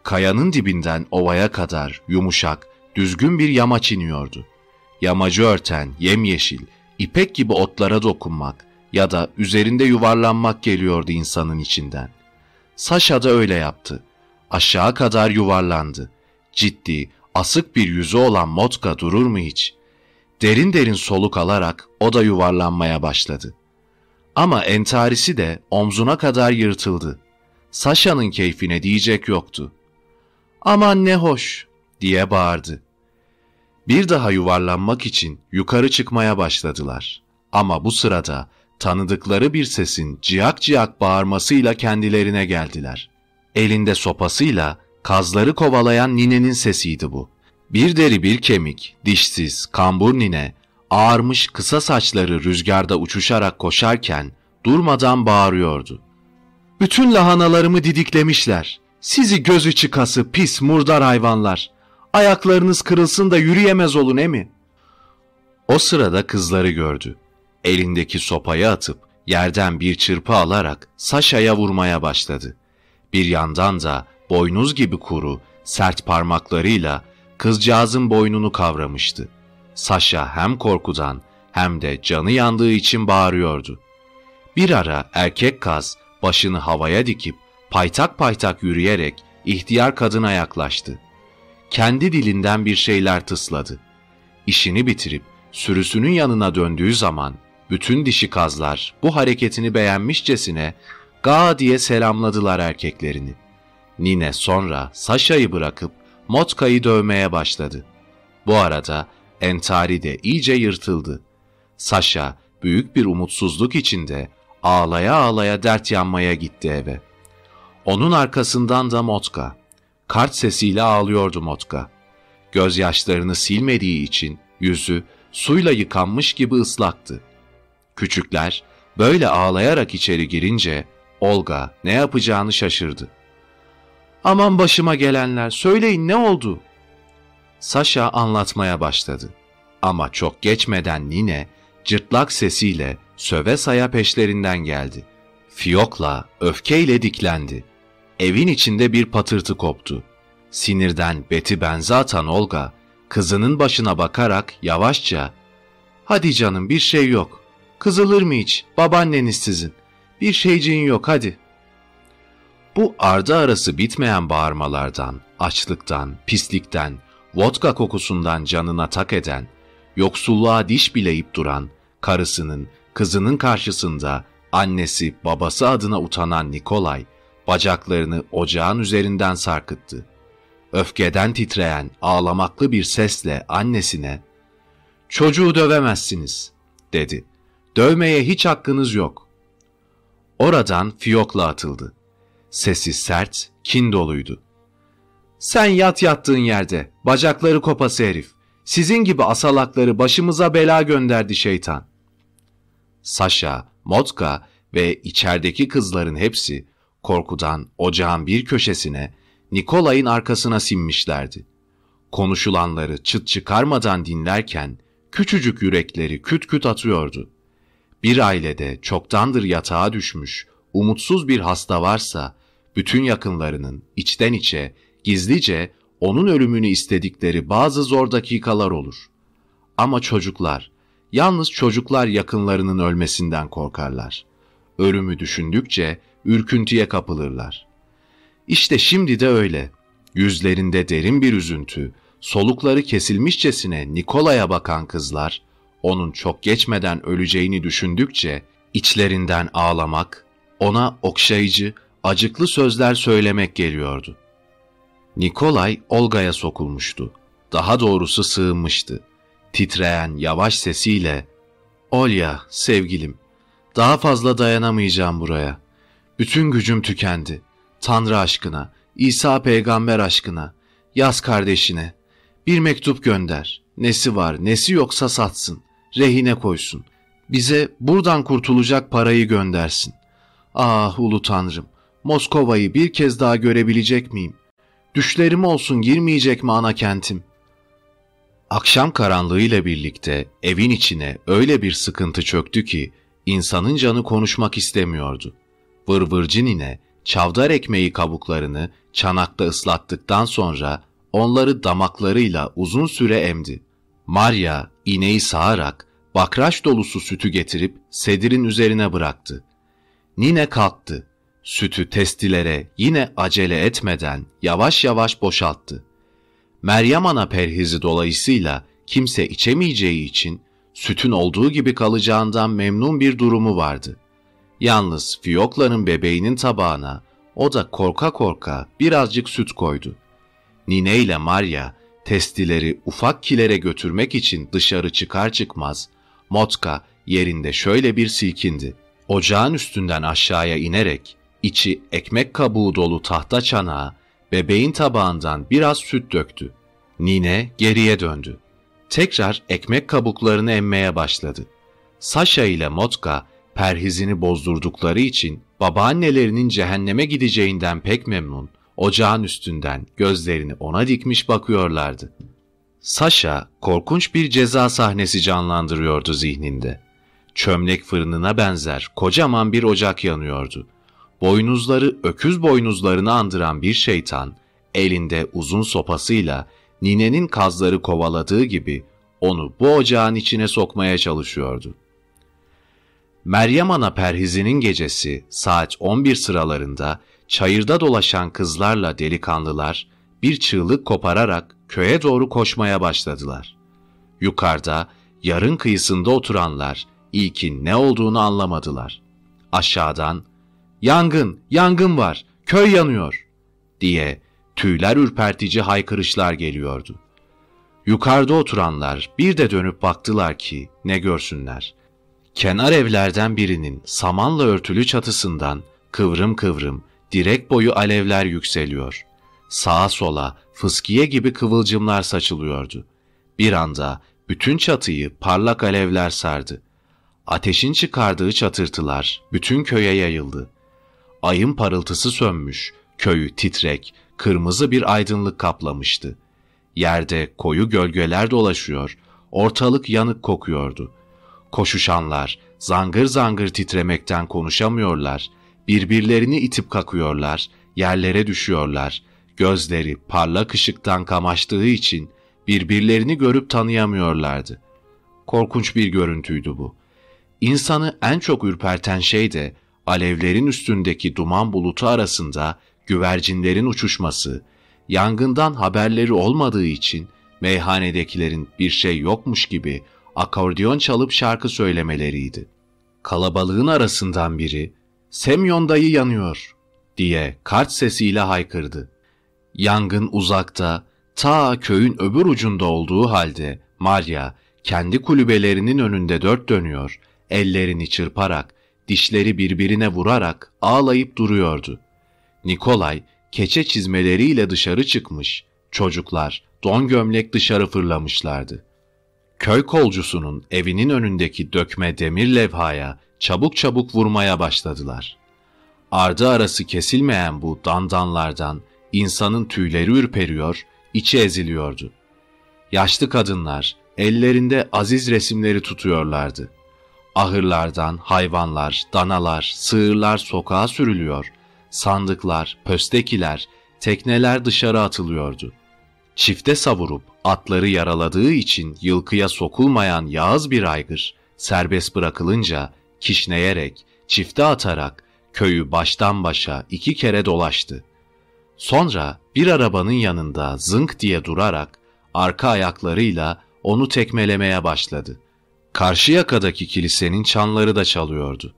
Kayanın dibinden ovaya kadar yumuşak, düzgün bir yamaç iniyordu. Yamacı örten yemyeşil, ipek gibi otlara dokunmak ya da üzerinde yuvarlanmak geliyordu insanın içinden. Saşa da öyle yaptı. Aşağı kadar yuvarlandı. Ciddi, asık bir yüzü olan Motka durur mu hiç? Derin derin soluk alarak o da yuvarlanmaya başladı. Ama entarisi de omzuna kadar yırtıldı. Saşa'nın keyfine diyecek yoktu. Aman ne hoş diye bağırdı. Bir daha yuvarlanmak için yukarı çıkmaya başladılar. Ama bu sırada tanıdıkları bir sesin ciyak ciyak bağırmasıyla kendilerine geldiler. Elinde sopasıyla kazları kovalayan ninenin sesiydi bu. Bir deri bir kemik, dişsiz, kambur nine, ağarmış kısa saçları rüzgarda uçuşarak koşarken durmadan bağırıyordu. Bütün lahanalarımı didiklemişler. Sizi gözü çıkası pis murdar hayvanlar. Ayaklarınız kırılsın da yürüyemez olun emi. O sırada kızları gördü. Elindeki sopayı atıp yerden bir çırpı alarak Saşa'ya vurmaya başladı. Bir yandan da boynuz gibi kuru, sert parmaklarıyla kızcağızın boynunu kavramıştı. Saşa hem korkudan hem de canı yandığı için bağırıyordu. Bir ara erkek kaz başını havaya dikip paytak paytak yürüyerek ihtiyar kadına yaklaştı. Kendi dilinden bir şeyler tısladı. İşini bitirip sürüsünün yanına döndüğü zaman bütün dişi kazlar bu hareketini beğenmişçesine ga diye selamladılar erkeklerini. Nine sonra Saşa'yı bırakıp Motka'yı dövmeye başladı. Bu arada entari de iyice yırtıldı. Saşa büyük bir umutsuzluk içinde ağlaya ağlaya dert yanmaya gitti eve. Onun arkasından da Motka. Kart sesiyle ağlıyordu Motka. Gözyaşlarını silmediği için yüzü suyla yıkanmış gibi ıslaktı. Küçükler böyle ağlayarak içeri girince Olga ne yapacağını şaşırdı. Aman başıma gelenler söyleyin ne oldu? Saşa anlatmaya başladı. Ama çok geçmeden Nine cırtlak sesiyle söve saya peşlerinden geldi. Fiyokla öfkeyle diklendi. Evin içinde bir patırtı koptu. Sinirden beti benze atan Olga, kızının başına bakarak yavaşça ''Hadi canım bir şey yok. Kızılır mı hiç? Babaanneniz sizin. Bir şeyciğin yok hadi.'' Bu ardı arası bitmeyen bağırmalardan, açlıktan, pislikten, vodka kokusundan canına tak eden, yoksulluğa diş bileyip duran, karısının, kızının karşısında annesi, babası adına utanan Nikolay, bacaklarını ocağın üzerinden sarkıttı. Öfkeden titreyen, ağlamaklı bir sesle annesine, ''Çocuğu dövemezsiniz.'' dedi. ''Dövmeye hiç hakkınız yok.'' Oradan fiyokla atıldı. Sesi sert, kin doluydu. ''Sen yat yattığın yerde, bacakları kopası herif. Sizin gibi asalakları başımıza bela gönderdi şeytan.'' Saşa, Motka ve içerideki kızların hepsi korkudan ocağın bir köşesine Nikolay'ın arkasına sinmişlerdi. Konuşulanları çıt çıkarmadan dinlerken küçücük yürekleri küt küt atıyordu. Bir ailede çoktandır yatağa düşmüş, umutsuz bir hasta varsa, bütün yakınlarının içten içe, gizlice onun ölümünü istedikleri bazı zor dakikalar olur. Ama çocuklar, Yalnız çocuklar yakınlarının ölmesinden korkarlar. Ölümü düşündükçe ürküntüye kapılırlar. İşte şimdi de öyle. Yüzlerinde derin bir üzüntü, solukları kesilmişçesine Nikola'ya bakan kızlar, onun çok geçmeden öleceğini düşündükçe içlerinden ağlamak, ona okşayıcı, acıklı sözler söylemek geliyordu. Nikolay Olga'ya sokulmuştu. Daha doğrusu sığınmıştı. Titreyen yavaş sesiyle ''Olya, sevgilim, daha fazla dayanamayacağım buraya. Bütün gücüm tükendi. Tanrı aşkına, İsa peygamber aşkına, yaz kardeşine. Bir mektup gönder. Nesi var, nesi yoksa satsın. Rehine koysun. Bize buradan kurtulacak parayı göndersin. Ah ulu tanrım, Moskova'yı bir kez daha görebilecek miyim? Düşlerim olsun girmeyecek mi ana kentim? Akşam karanlığıyla birlikte evin içine öyle bir sıkıntı çöktü ki insanın canı konuşmak istemiyordu. Vırvırcı nine çavdar ekmeği kabuklarını çanakta ıslattıktan sonra onları damaklarıyla uzun süre emdi. Maria ineği sağarak bakraç dolusu sütü getirip sedirin üzerine bıraktı. Nine kalktı. Sütü testilere yine acele etmeden yavaş yavaş boşalttı. Meryem ana perhizi dolayısıyla kimse içemeyeceği için sütün olduğu gibi kalacağından memnun bir durumu vardı. Yalnız Fiyokla'nın bebeğinin tabağına o da korka korka birazcık süt koydu. Nine ile Maria testileri ufak kilere götürmek için dışarı çıkar çıkmaz Motka yerinde şöyle bir silkindi. Ocağın üstünden aşağıya inerek içi ekmek kabuğu dolu tahta çanağa bebeğin tabağından biraz süt döktü. Nine geriye döndü. Tekrar ekmek kabuklarını emmeye başladı. Sasha ile Motka perhizini bozdurdukları için babaannelerinin cehenneme gideceğinden pek memnun, ocağın üstünden gözlerini ona dikmiş bakıyorlardı. Sasha korkunç bir ceza sahnesi canlandırıyordu zihninde. Çömlek fırınına benzer kocaman bir ocak yanıyordu. Boynuzları öküz boynuzlarını andıran bir şeytan, elinde uzun sopasıyla ninenin kazları kovaladığı gibi onu bu ocağın içine sokmaya çalışıyordu. Meryem Ana perhizinin gecesi saat 11 sıralarında çayırda dolaşan kızlarla delikanlılar bir çığlık kopararak köye doğru koşmaya başladılar. Yukarıda yarın kıyısında oturanlar ilkin ne olduğunu anlamadılar. Aşağıdan "Yangın, yangın var, köy yanıyor." diye tüyler ürpertici haykırışlar geliyordu. Yukarıda oturanlar bir de dönüp baktılar ki ne görsünler. Kenar evlerden birinin samanla örtülü çatısından kıvrım kıvrım direk boyu alevler yükseliyor. Sağa sola fıskiye gibi kıvılcımlar saçılıyordu. Bir anda bütün çatıyı parlak alevler sardı. Ateşin çıkardığı çatırtılar bütün köye yayıldı. Ayın parıltısı sönmüş, köyü titrek, kırmızı bir aydınlık kaplamıştı. Yerde koyu gölgeler dolaşıyor, ortalık yanık kokuyordu. Koşuşanlar zangır zangır titremekten konuşamıyorlar, birbirlerini itip kakıyorlar, yerlere düşüyorlar. Gözleri parlak ışıktan kamaştığı için birbirlerini görüp tanıyamıyorlardı. Korkunç bir görüntüydü bu. İnsanı en çok ürperten şey de alevlerin üstündeki duman bulutu arasında güvercinlerin uçuşması, yangından haberleri olmadığı için meyhanedekilerin bir şey yokmuş gibi akordeon çalıp şarkı söylemeleriydi. Kalabalığın arasından biri, Semyon dayı yanıyor diye kart sesiyle haykırdı. Yangın uzakta, ta köyün öbür ucunda olduğu halde Maria kendi kulübelerinin önünde dört dönüyor, ellerini çırparak, dişleri birbirine vurarak ağlayıp duruyordu. Nikolay keçe çizmeleriyle dışarı çıkmış, çocuklar don gömlek dışarı fırlamışlardı. Köy kolcusunun evinin önündeki dökme demir levhaya çabuk çabuk vurmaya başladılar. Ardı arası kesilmeyen bu dandanlardan insanın tüyleri ürperiyor, içi eziliyordu. Yaşlı kadınlar ellerinde aziz resimleri tutuyorlardı. Ahırlardan hayvanlar, danalar, sığırlar sokağa sürülüyor, sandıklar, pöstekiler, tekneler dışarı atılıyordu. Çifte savurup atları yaraladığı için yılkıya sokulmayan yağız bir aygır serbest bırakılınca kişneyerek, çifte atarak köyü baştan başa iki kere dolaştı. Sonra bir arabanın yanında zınk diye durarak arka ayaklarıyla onu tekmelemeye başladı. Karşı yakadaki kilisenin çanları da çalıyordu.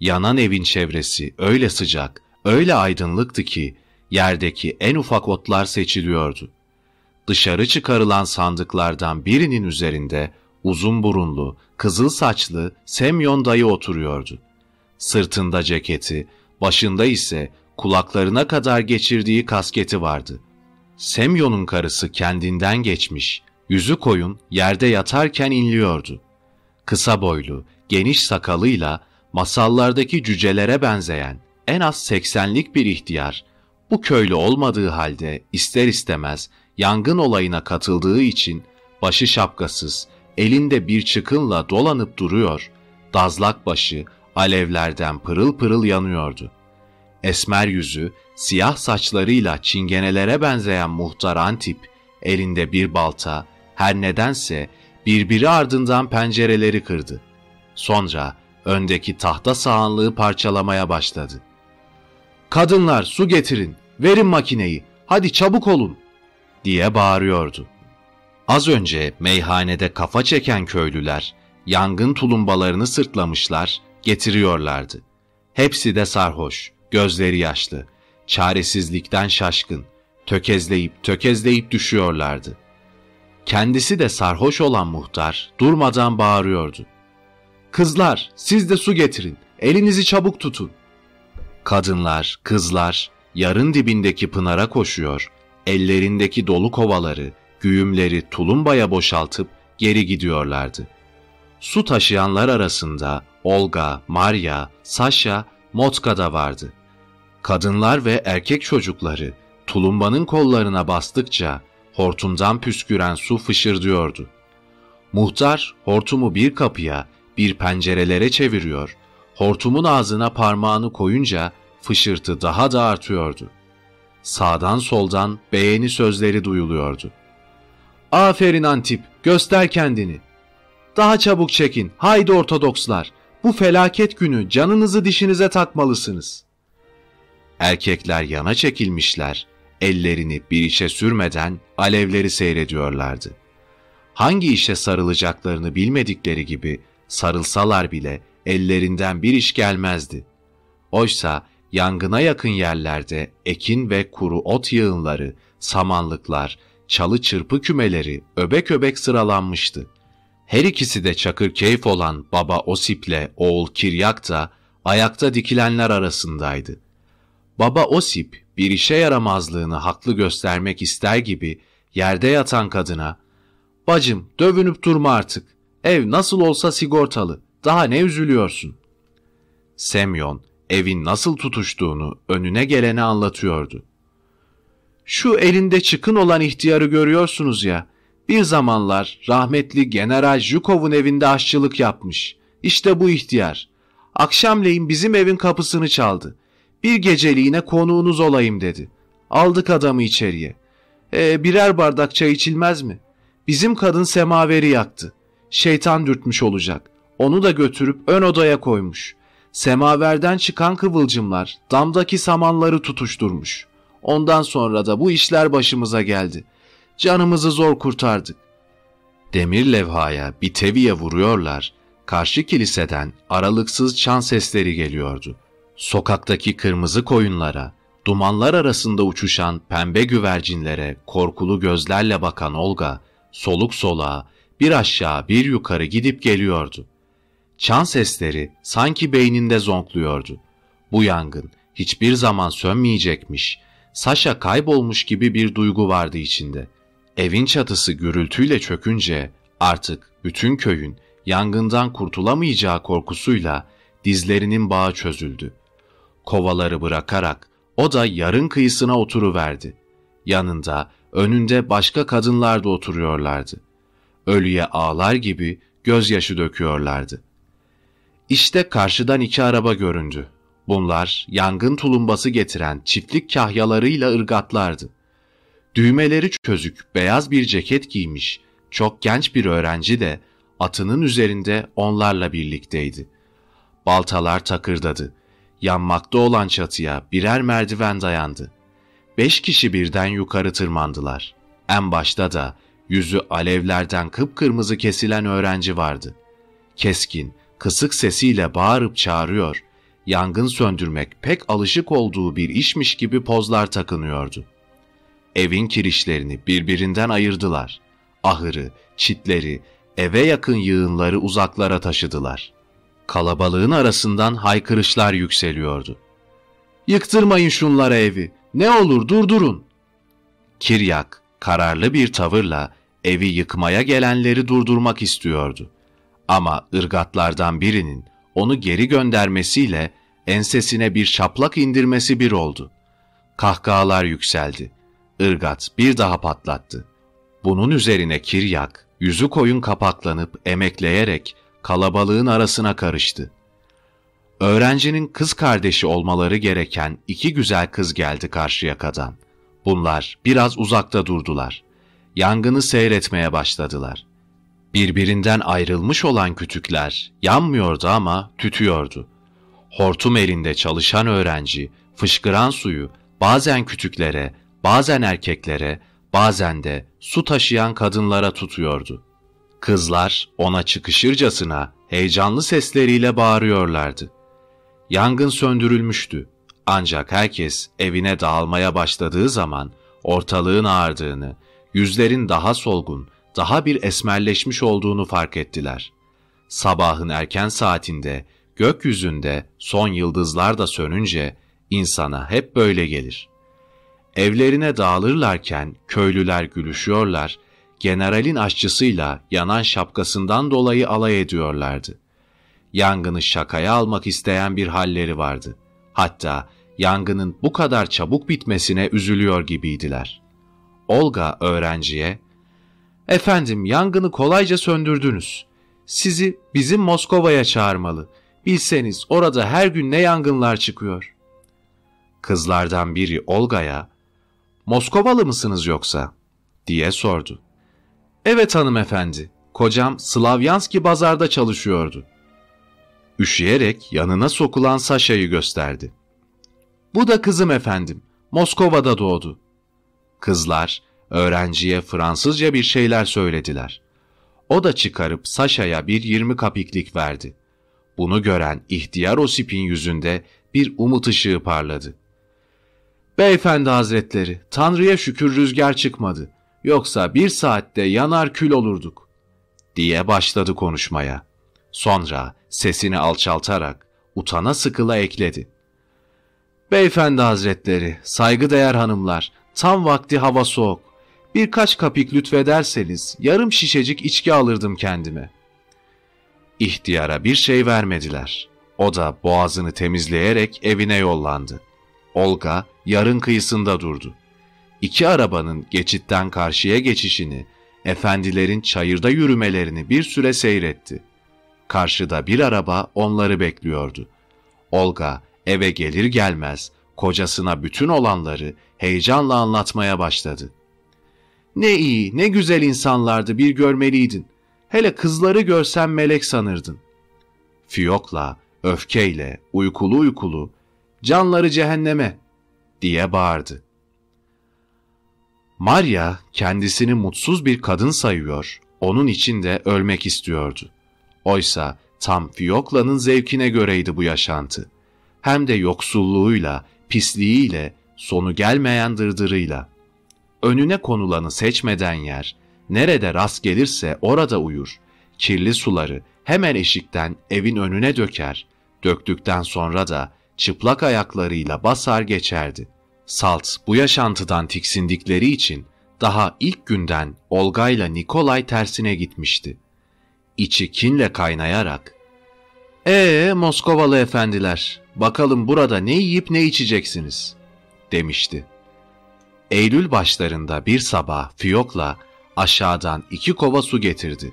Yanan evin çevresi öyle sıcak, öyle aydınlıktı ki yerdeki en ufak otlar seçiliyordu. Dışarı çıkarılan sandıklardan birinin üzerinde uzun burunlu, kızıl saçlı Semyon dayı oturuyordu. Sırtında ceketi, başında ise kulaklarına kadar geçirdiği kasketi vardı. Semyon'un karısı kendinden geçmiş, yüzü koyun yerde yatarken inliyordu. Kısa boylu, geniş sakalıyla masallardaki cücelere benzeyen en az seksenlik bir ihtiyar, bu köylü olmadığı halde ister istemez yangın olayına katıldığı için başı şapkasız, elinde bir çıkınla dolanıp duruyor, dazlak başı alevlerden pırıl pırıl yanıyordu. Esmer yüzü, siyah saçlarıyla çingenelere benzeyen muhtar Antip, elinde bir balta, her nedense birbiri ardından pencereleri kırdı. Sonra öndeki tahta sahanlığı parçalamaya başladı. ''Kadınlar su getirin, verin makineyi, hadi çabuk olun!'' diye bağırıyordu. Az önce meyhanede kafa çeken köylüler yangın tulumbalarını sırtlamışlar, getiriyorlardı. Hepsi de sarhoş, gözleri yaşlı, çaresizlikten şaşkın, tökezleyip tökezleyip düşüyorlardı. Kendisi de sarhoş olan muhtar durmadan bağırıyordu. Kızlar siz de su getirin, elinizi çabuk tutun. Kadınlar, kızlar yarın dibindeki pınara koşuyor, ellerindeki dolu kovaları, güğümleri tulumbaya boşaltıp geri gidiyorlardı. Su taşıyanlar arasında Olga, Maria, Sasha, Motka da vardı. Kadınlar ve erkek çocukları tulumbanın kollarına bastıkça hortumdan püsküren su fışırdıyordu. Muhtar hortumu bir kapıya, bir pencerelere çeviriyor, hortumun ağzına parmağını koyunca fışırtı daha da artıyordu. Sağdan soldan beğeni sözleri duyuluyordu. Aferin Antip, göster kendini. Daha çabuk çekin, haydi Ortodokslar. Bu felaket günü canınızı dişinize takmalısınız. Erkekler yana çekilmişler, ellerini bir işe sürmeden alevleri seyrediyorlardı. Hangi işe sarılacaklarını bilmedikleri gibi sarılsalar bile ellerinden bir iş gelmezdi. Oysa yangına yakın yerlerde ekin ve kuru ot yığınları, samanlıklar, çalı çırpı kümeleri öbek öbek sıralanmıştı. Her ikisi de çakır keyif olan baba Osip'le oğul Kiryak da ayakta dikilenler arasındaydı. Baba Osip bir işe yaramazlığını haklı göstermek ister gibi yerde yatan kadına ''Bacım dövünüp durma artık. Ev nasıl olsa sigortalı. Daha ne üzülüyorsun?'' Semyon evin nasıl tutuştuğunu önüne gelene anlatıyordu. Şu elinde çıkın olan ihtiyarı görüyorsunuz ya. Bir zamanlar rahmetli General Zhukov'un evinde aşçılık yapmış. İşte bu ihtiyar. Akşamleyin bizim evin kapısını çaldı. Bir geceliğine konuğunuz olayım dedi. Aldık adamı içeriye. E, birer bardak çay içilmez mi? Bizim kadın semaveri yaktı. Şeytan dürtmüş olacak. Onu da götürüp ön odaya koymuş. Semaverden çıkan kıvılcımlar damdaki samanları tutuşturmuş. Ondan sonra da bu işler başımıza geldi. Canımızı zor kurtardık. Demir levhaya bir teviye vuruyorlar. Karşı kiliseden aralıksız çan sesleri geliyordu. Sokaktaki kırmızı koyunlara, dumanlar arasında uçuşan pembe güvercinlere korkulu gözlerle bakan Olga, soluk soluğa, bir aşağı bir yukarı gidip geliyordu. Çan sesleri sanki beyninde zonkluyordu. Bu yangın hiçbir zaman sönmeyecekmiş, Saşa kaybolmuş gibi bir duygu vardı içinde. Evin çatısı gürültüyle çökünce artık bütün köyün yangından kurtulamayacağı korkusuyla dizlerinin bağı çözüldü. Kovaları bırakarak o da yarın kıyısına oturuverdi. Yanında, önünde başka kadınlar da oturuyorlardı. Ölüye ağlar gibi gözyaşı döküyorlardı. İşte karşıdan iki araba göründü. Bunlar yangın tulumbası getiren çiftlik kahyalarıyla ırgatlardı. Düğmeleri çözük beyaz bir ceket giymiş çok genç bir öğrenci de atının üzerinde onlarla birlikteydi. Baltalar takırdadı. Yanmakta olan çatıya birer merdiven dayandı. Beş kişi birden yukarı tırmandılar. En başta da yüzü alevlerden kıpkırmızı kesilen öğrenci vardı. Keskin, kısık sesiyle bağırıp çağırıyor, yangın söndürmek pek alışık olduğu bir işmiş gibi pozlar takınıyordu. Evin kirişlerini birbirinden ayırdılar. Ahırı, çitleri, eve yakın yığınları uzaklara taşıdılar. Kalabalığın arasından haykırışlar yükseliyordu. ''Yıktırmayın şunlara evi, ne olur durdurun!'' Kiryak, kararlı bir tavırla evi yıkmaya gelenleri durdurmak istiyordu. Ama ırgatlardan birinin onu geri göndermesiyle ensesine bir şaplak indirmesi bir oldu. Kahkahalar yükseldi. Irgat bir daha patlattı. Bunun üzerine Kiryak, yüzü koyun kapaklanıp emekleyerek kalabalığın arasına karıştı. Öğrencinin kız kardeşi olmaları gereken iki güzel kız geldi Karşıyaka'dan. Bunlar biraz uzakta durdular. Yangını seyretmeye başladılar. Birbirinden ayrılmış olan kütükler yanmıyordu ama tütüyordu. Hortum elinde çalışan öğrenci fışkıran suyu bazen kütüklere, bazen erkeklere, bazen de su taşıyan kadınlara tutuyordu. Kızlar ona çıkışırcasına heyecanlı sesleriyle bağırıyorlardı. Yangın söndürülmüştü. Ancak herkes evine dağılmaya başladığı zaman ortalığın ağardığını, yüzlerin daha solgun, daha bir esmerleşmiş olduğunu fark ettiler. Sabahın erken saatinde gökyüzünde son yıldızlar da sönünce insana hep böyle gelir. Evlerine dağılırlarken köylüler gülüşüyorlar, generalin aşçısıyla yanan şapkasından dolayı alay ediyorlardı. Yangını şakaya almak isteyen bir halleri vardı. Hatta yangının bu kadar çabuk bitmesine üzülüyor gibiydiler. Olga öğrenciye, ''Efendim yangını kolayca söndürdünüz. Sizi bizim Moskova'ya çağırmalı. Bilseniz orada her gün ne yangınlar çıkıyor.'' Kızlardan biri Olga'ya, Moskovalı mısınız yoksa? diye sordu. Evet hanımefendi, kocam Slavyanski bazarda çalışıyordu. Üşüyerek yanına sokulan Saşa'yı gösterdi. Bu da kızım efendim, Moskova'da doğdu. Kızlar, öğrenciye Fransızca bir şeyler söylediler. O da çıkarıp Saşa'ya bir yirmi kapiklik verdi. Bunu gören ihtiyar Osip'in yüzünde bir umut ışığı parladı. Beyefendi hazretleri, Tanrı'ya şükür rüzgar çıkmadı. Yoksa bir saatte yanar kül olurduk. Diye başladı konuşmaya. Sonra sesini alçaltarak utana sıkıla ekledi. Beyefendi hazretleri, saygıdeğer hanımlar, tam vakti hava soğuk. Birkaç kapik lütfederseniz yarım şişecik içki alırdım kendime. İhtiyara bir şey vermediler. O da boğazını temizleyerek evine yollandı. Olga yarın kıyısında durdu. İki arabanın geçitten karşıya geçişini, efendilerin çayırda yürümelerini bir süre seyretti. Karşıda bir araba onları bekliyordu. Olga eve gelir gelmez kocasına bütün olanları heyecanla anlatmaya başladı. Ne iyi, ne güzel insanlardı bir görmeliydin. Hele kızları görsen melek sanırdın. Fiyokla, öfkeyle, uykulu uykulu, canları cehenneme diye bağırdı. Maria kendisini mutsuz bir kadın sayıyor, onun için de ölmek istiyordu. Oysa tam Fiyokla'nın zevkine göreydi bu yaşantı. Hem de yoksulluğuyla, pisliğiyle, sonu gelmeyen dırdırıyla. Önüne konulanı seçmeden yer, nerede rast gelirse orada uyur. Kirli suları hemen eşikten evin önüne döker. Döktükten sonra da çıplak ayaklarıyla basar geçerdi. Salt bu yaşantıdan tiksindikleri için daha ilk günden Olga ile Nikolay tersine gitmişti. İçi kinle kaynayarak ''Ee Moskovalı efendiler, bakalım burada ne yiyip ne içeceksiniz?'' demişti. Eylül başlarında bir sabah Fiyok'la aşağıdan iki kova su getirdi.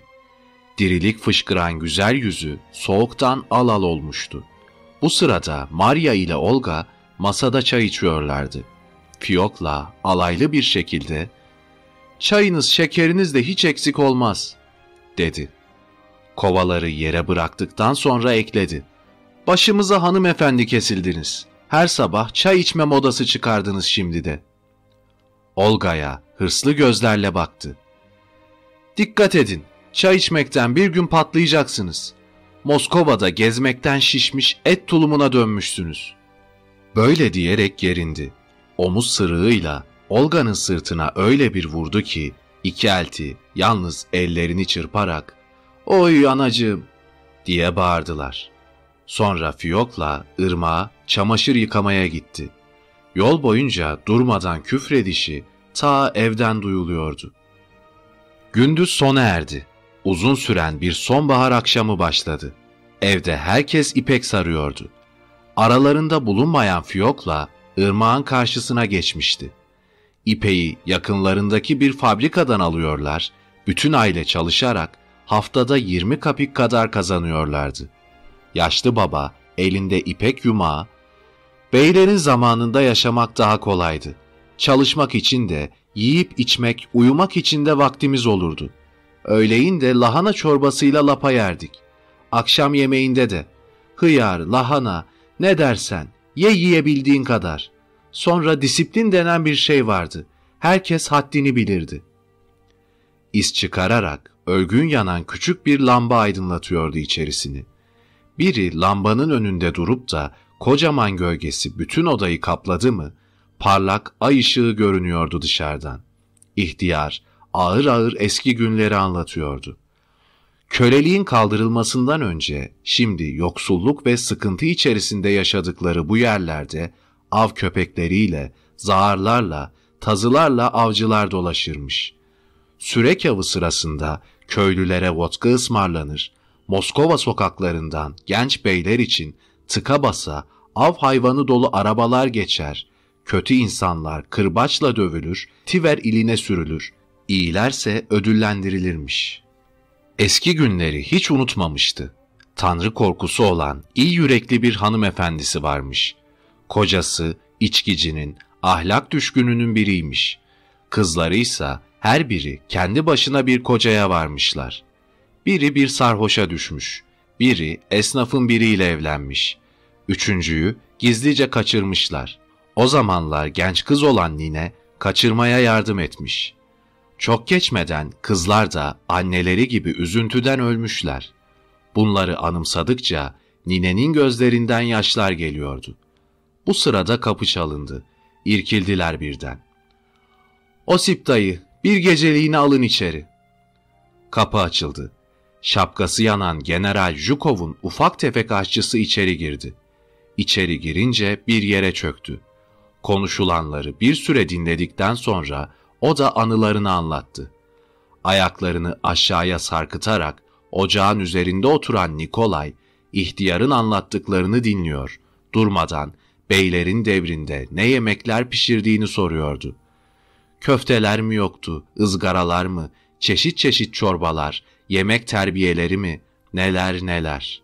Dirilik fışkıran güzel yüzü soğuktan al al olmuştu. Bu sırada Maria ile Olga masada çay içiyorlardı. Fiyokla alaylı bir şekilde ''Çayınız şekeriniz de hiç eksik olmaz.'' dedi. Kovaları yere bıraktıktan sonra ekledi. ''Başımıza hanımefendi kesildiniz. Her sabah çay içme modası çıkardınız şimdi de.'' Olga'ya hırslı gözlerle baktı. ''Dikkat edin, çay içmekten bir gün patlayacaksınız. Moskova'da gezmekten şişmiş et tulumuna dönmüşsünüz.'' Böyle diyerek gerindi. Omuz sırığıyla Olga'nın sırtına öyle bir vurdu ki iki elti yalnız ellerini çırparak ''Oy anacığım!'' diye bağırdılar. Sonra Fiyok'la ırmağa çamaşır yıkamaya gitti. Yol boyunca durmadan küfredişi ta evden duyuluyordu. Gündüz sona erdi. Uzun süren bir sonbahar akşamı başladı. Evde herkes ipek sarıyordu. Aralarında bulunmayan Fiyok'la ırmağın karşısına geçmişti. İpeyi yakınlarındaki bir fabrikadan alıyorlar, bütün aile çalışarak haftada 20 kapik kadar kazanıyorlardı. Yaşlı baba elinde ipek yumağı, beylerin zamanında yaşamak daha kolaydı. Çalışmak için de, yiyip içmek, uyumak için de vaktimiz olurdu. Öğleyin de lahana çorbasıyla lapa yerdik. Akşam yemeğinde de hıyar, lahana, ne dersen, ye yiyebildiğin kadar. Sonra disiplin denen bir şey vardı. Herkes haddini bilirdi. İz çıkararak ölgün yanan küçük bir lamba aydınlatıyordu içerisini. Biri lambanın önünde durup da kocaman gölgesi bütün odayı kapladı mı, parlak ay ışığı görünüyordu dışarıdan. İhtiyar, ağır ağır eski günleri anlatıyordu. Köleliğin kaldırılmasından önce şimdi yoksulluk ve sıkıntı içerisinde yaşadıkları bu yerlerde av köpekleriyle, zağarlarla, tazılarla avcılar dolaşırmış. Sürek avı sırasında köylülere vodka ısmarlanır, Moskova sokaklarından genç beyler için tıka basa av hayvanı dolu arabalar geçer, kötü insanlar kırbaçla dövülür, Tiver iline sürülür, iyilerse ödüllendirilirmiş. Eski günleri hiç unutmamıştı. Tanrı korkusu olan iyi yürekli bir hanımefendisi varmış. Kocası içkicinin, ahlak düşkününün biriymiş. Kızları ise her biri kendi başına bir kocaya varmışlar. Biri bir sarhoşa düşmüş, biri esnafın biriyle evlenmiş. Üçüncüyü gizlice kaçırmışlar. O zamanlar genç kız olan Nine kaçırmaya yardım etmiş. Çok geçmeden kızlar da anneleri gibi üzüntüden ölmüşler. Bunları anımsadıkça Nine'nin gözlerinden yaşlar geliyordu. Bu sırada kapı çalındı. İrkildiler birden. Osip dayı, bir geceliğini alın içeri. Kapı açıldı. Şapkası yanan General Zhukov'un ufak tefek aşçısı içeri girdi. İçeri girince bir yere çöktü. Konuşulanları bir süre dinledikten sonra o da anılarını anlattı. Ayaklarını aşağıya sarkıtarak ocağın üzerinde oturan Nikolay, ihtiyarın anlattıklarını dinliyor, durmadan beylerin devrinde ne yemekler pişirdiğini soruyordu. Köfteler mi yoktu, ızgaralar mı, çeşit çeşit çorbalar, yemek terbiyeleri mi, neler neler.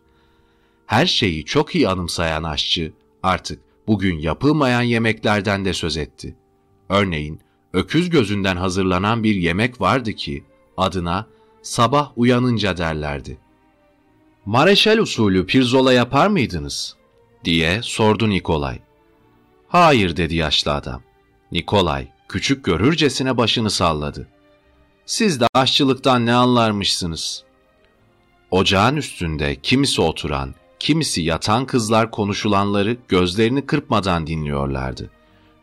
Her şeyi çok iyi anımsayan aşçı artık bugün yapılmayan yemeklerden de söz etti. Örneğin öküz gözünden hazırlanan bir yemek vardı ki adına sabah uyanınca derlerdi. Mareşal usulü pirzola yapar mıydınız? diye sordu Nikolay. Hayır dedi yaşlı adam. Nikolay küçük görürcesine başını salladı. Siz de aşçılıktan ne anlarmışsınız? Ocağın üstünde kimisi oturan, kimisi yatan kızlar konuşulanları gözlerini kırpmadan dinliyorlardı.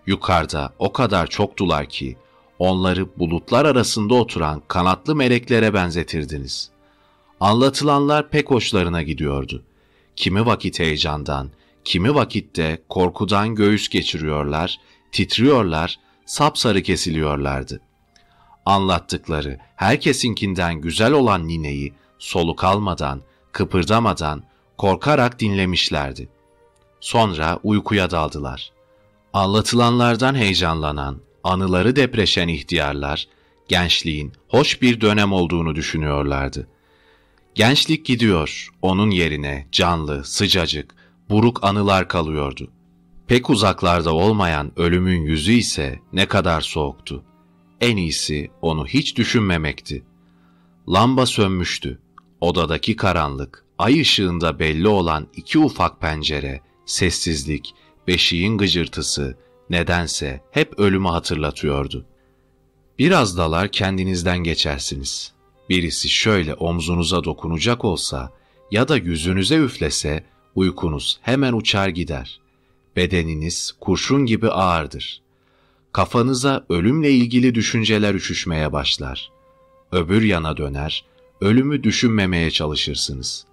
Yukarıda o kadar çoktular ki onları bulutlar arasında oturan kanatlı meleklere benzetirdiniz. Anlatılanlar pek hoşlarına gidiyordu. Kimi vakit heyecandan, kimi vakitte korkudan göğüs geçiriyorlar, titriyorlar, sapsarı kesiliyorlardı. Anlattıkları herkesinkinden güzel olan nineyi soluk almadan, kıpırdamadan, korkarak dinlemişlerdi. Sonra uykuya daldılar. Anlatılanlardan heyecanlanan, anıları depreşen ihtiyarlar, gençliğin hoş bir dönem olduğunu düşünüyorlardı. Gençlik gidiyor, onun yerine canlı, sıcacık, buruk anılar kalıyordu. Pek uzaklarda olmayan ölümün yüzü ise ne kadar soğuktu. En iyisi onu hiç düşünmemekti. Lamba sönmüştü. Odadaki karanlık, ay ışığında belli olan iki ufak pencere, sessizlik, beşiğin gıcırtısı nedense hep ölümü hatırlatıyordu. Biraz dalar kendinizden geçersiniz. Birisi şöyle omzunuza dokunacak olsa ya da yüzünüze üflese uykunuz hemen uçar gider. Bedeniniz kurşun gibi ağırdır. Kafanıza ölümle ilgili düşünceler üşüşmeye başlar. Öbür yana döner, ölümü düşünmemeye çalışırsınız.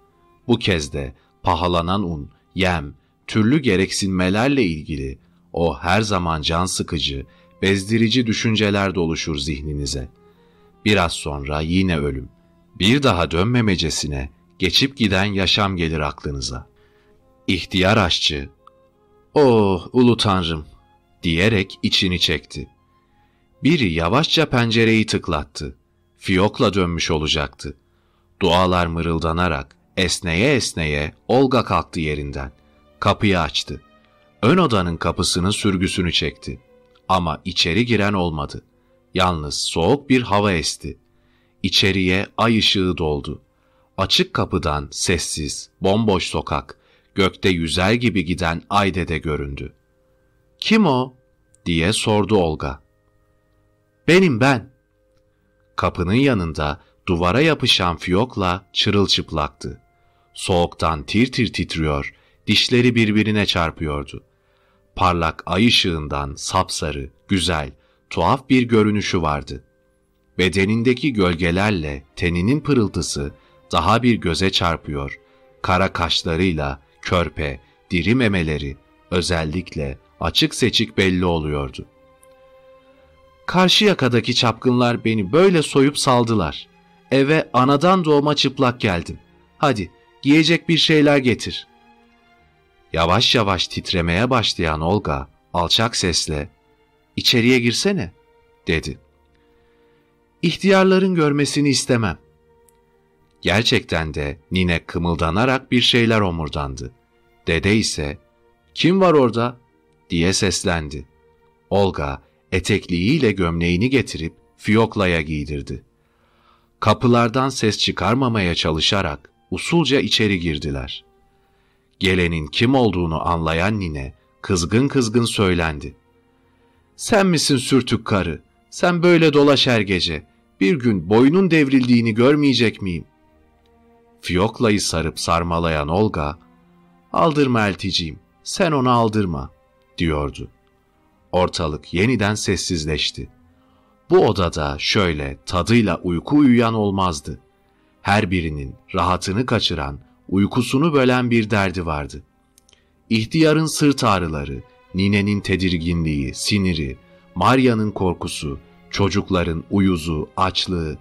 Bu kez de pahalanan un, yem, türlü gereksinmelerle ilgili o her zaman can sıkıcı, bezdirici düşünceler doluşur zihninize. Biraz sonra yine ölüm. Bir daha dönmemecesine geçip giden yaşam gelir aklınıza. İhtiyar aşçı, ''Oh ulu tanrım!'' diyerek içini çekti. Biri yavaşça pencereyi tıklattı. Fiyokla dönmüş olacaktı. Dualar mırıldanarak, esneye esneye Olga kalktı yerinden. Kapıyı açtı. Ön odanın kapısının sürgüsünü çekti. Ama içeri giren olmadı. Yalnız soğuk bir hava esti. İçeriye ay ışığı doldu. Açık kapıdan sessiz, bomboş sokak, gökte yüzer gibi giden Aydede göründü. ''Kim o?'' diye sordu Olga. ''Benim ben.'' Kapının yanında duvara yapışan fiyokla çırılçıplaktı. Soğuktan tir tir titriyor, dişleri birbirine çarpıyordu. Parlak ay ışığından sapsarı, güzel, tuhaf bir görünüşü vardı. Bedenindeki gölgelerle teninin pırıltısı daha bir göze çarpıyor. Kara kaşlarıyla körpe, diri memeleri özellikle açık seçik belli oluyordu. Karşı yakadaki çapkınlar beni böyle soyup saldılar. Eve anadan doğma çıplak geldim. Hadi giyecek bir şeyler getir. Yavaş yavaş titremeye başlayan Olga alçak sesle ''İçeriye girsene'' dedi. ''İhtiyarların görmesini istemem.'' Gerçekten de nine kımıldanarak bir şeyler omurdandı. Dede ise ''Kim var orada?'' diye seslendi. Olga etekliğiyle gömleğini getirip Fiyokla'ya giydirdi. Kapılardan ses çıkarmamaya çalışarak usulca içeri girdiler. Gelenin kim olduğunu anlayan nine kızgın kızgın söylendi. Sen misin sürtük karı? Sen böyle dolaş her gece. Bir gün boynun devrildiğini görmeyecek miyim? Fiyokla'yı sarıp sarmalayan Olga, aldırma elticiğim, sen onu aldırma, diyordu. Ortalık yeniden sessizleşti. Bu odada şöyle tadıyla uyku uyuyan olmazdı. Her birinin rahatını kaçıran, uykusunu bölen bir derdi vardı. İhtiyarın sırt ağrıları, ninenin tedirginliği, siniri, Marya'nın korkusu, çocukların uyuzu, açlığı.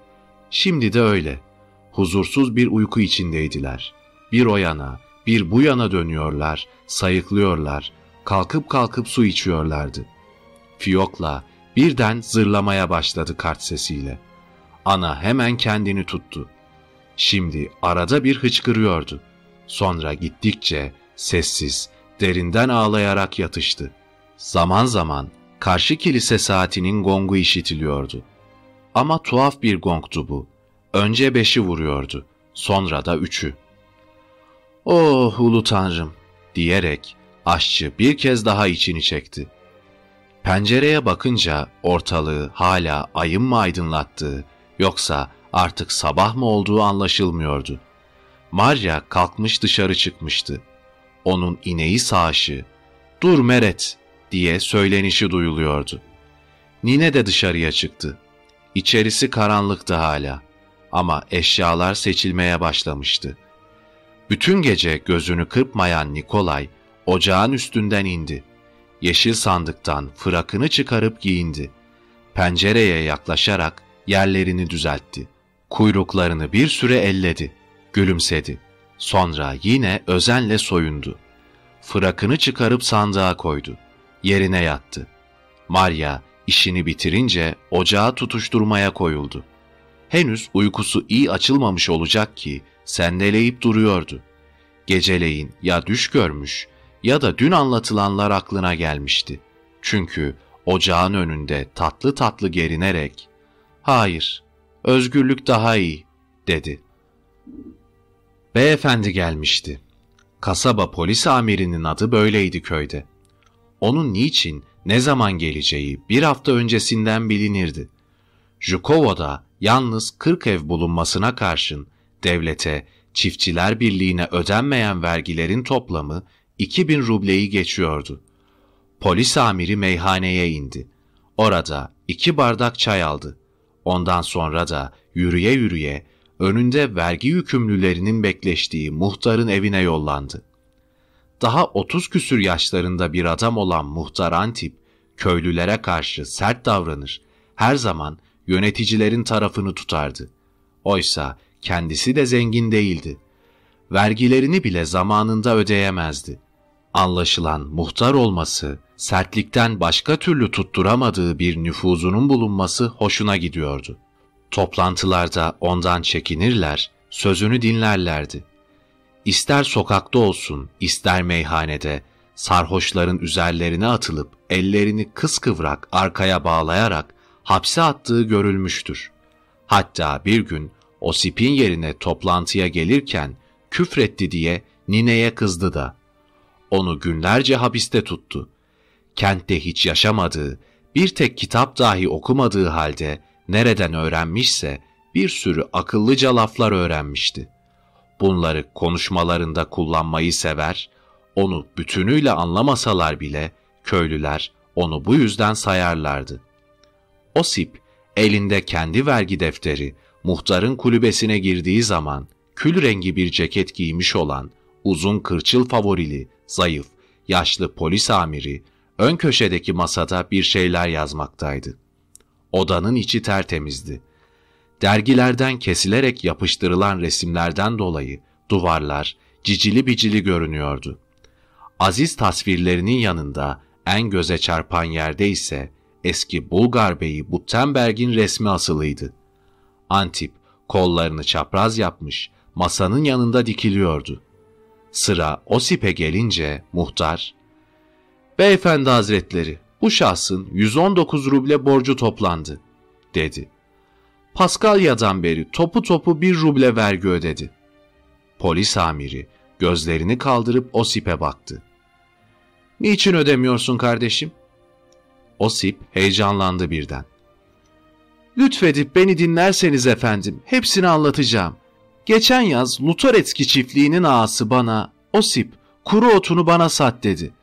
Şimdi de öyle. Huzursuz bir uyku içindeydiler. Bir o yana, bir bu yana dönüyorlar, sayıklıyorlar, kalkıp kalkıp su içiyorlardı. Fiyokla birden zırlamaya başladı kart sesiyle. Ana hemen kendini tuttu. Şimdi arada bir hıçkırıyordu. Sonra gittikçe sessiz, derinden ağlayarak yatıştı. Zaman zaman karşı kilise saatinin gongu işitiliyordu. Ama tuhaf bir gongtu bu. Önce beşi vuruyordu, sonra da üçü. ''Oh ulu tanrım!'' diyerek aşçı bir kez daha içini çekti. Pencereye bakınca ortalığı hala ayın mı aydınlattığı yoksa artık sabah mı olduğu anlaşılmıyordu. Maria kalkmış dışarı çıkmıştı. Onun ineği sağışı, ''Dur Meret!'' diye söylenişi duyuluyordu. Nine de dışarıya çıktı. İçerisi karanlıktı hala ama eşyalar seçilmeye başlamıştı. Bütün gece gözünü kırpmayan Nikolay ocağın üstünden indi. Yeşil sandıktan fırakını çıkarıp giyindi. Pencereye yaklaşarak yerlerini düzeltti. Kuyruklarını bir süre elledi. Gülümsedi. Sonra yine özenle soyundu. Fırakını çıkarıp sandığa koydu. Yerine yattı. Maria işini bitirince ocağı tutuşturmaya koyuldu. Henüz uykusu iyi açılmamış olacak ki sendeleyip duruyordu. Geceleyin ya düş görmüş ya da dün anlatılanlar aklına gelmişti. Çünkü ocağın önünde tatlı tatlı gerinerek "Hayır, özgürlük daha iyi." dedi. Beyefendi gelmişti. Kasaba polis amirinin adı böyleydi köyde. Onun niçin, ne zaman geleceği bir hafta öncesinden bilinirdi. Jukova'da yalnız 40 ev bulunmasına karşın devlete, çiftçiler birliğine ödenmeyen vergilerin toplamı 2000 rubleyi geçiyordu. Polis amiri meyhaneye indi. Orada iki bardak çay aldı. Ondan sonra da yürüye yürüye önünde vergi yükümlülerinin bekleştiği muhtarın evine yollandı. Daha otuz küsür yaşlarında bir adam olan muhtar Antip, köylülere karşı sert davranır, her zaman yöneticilerin tarafını tutardı. Oysa kendisi de zengin değildi. Vergilerini bile zamanında ödeyemezdi. Anlaşılan muhtar olması, sertlikten başka türlü tutturamadığı bir nüfuzunun bulunması hoşuna gidiyordu. Toplantılarda ondan çekinirler, sözünü dinlerlerdi. İster sokakta olsun, ister meyhanede, sarhoşların üzerlerine atılıp ellerini kıskıvrak arkaya bağlayarak hapse attığı görülmüştür. Hatta bir gün Osip'in yerine toplantıya gelirken küfretti diye nineye kızdı da. Onu günlerce hapiste tuttu. Kentte hiç yaşamadığı, bir tek kitap dahi okumadığı halde nereden öğrenmişse bir sürü akıllıca laflar öğrenmişti. Bunları konuşmalarında kullanmayı sever, onu bütünüyle anlamasalar bile köylüler onu bu yüzden sayarlardı. Osip elinde kendi vergi defteri muhtarın kulübesine girdiği zaman kül rengi bir ceket giymiş olan uzun kırçıl favorili, zayıf, yaşlı polis amiri ön köşedeki masada bir şeyler yazmaktaydı. Odanın içi tertemizdi. Dergilerden kesilerek yapıştırılan resimlerden dolayı duvarlar cicili bicili görünüyordu. Aziz tasvirlerinin yanında en göze çarpan yerde ise eski Bulgar beyi Buttenberg'in resmi asılıydı. Antip kollarını çapraz yapmış, masanın yanında dikiliyordu. Sıra Osip'e gelince muhtar, ''Beyefendi hazretleri, bu şahsın 119 ruble borcu toplandı.'' dedi. Paskalya'dan beri topu topu bir ruble vergi ödedi. Polis amiri gözlerini kaldırıp Osip'e baktı. ''Niçin ödemiyorsun kardeşim?'' Osip heyecanlandı birden. Lütfedip beni dinlerseniz efendim, hepsini anlatacağım. Geçen yaz Lutoretski çiftliğinin ağası bana, Osip, kuru otunu bana sat dedi.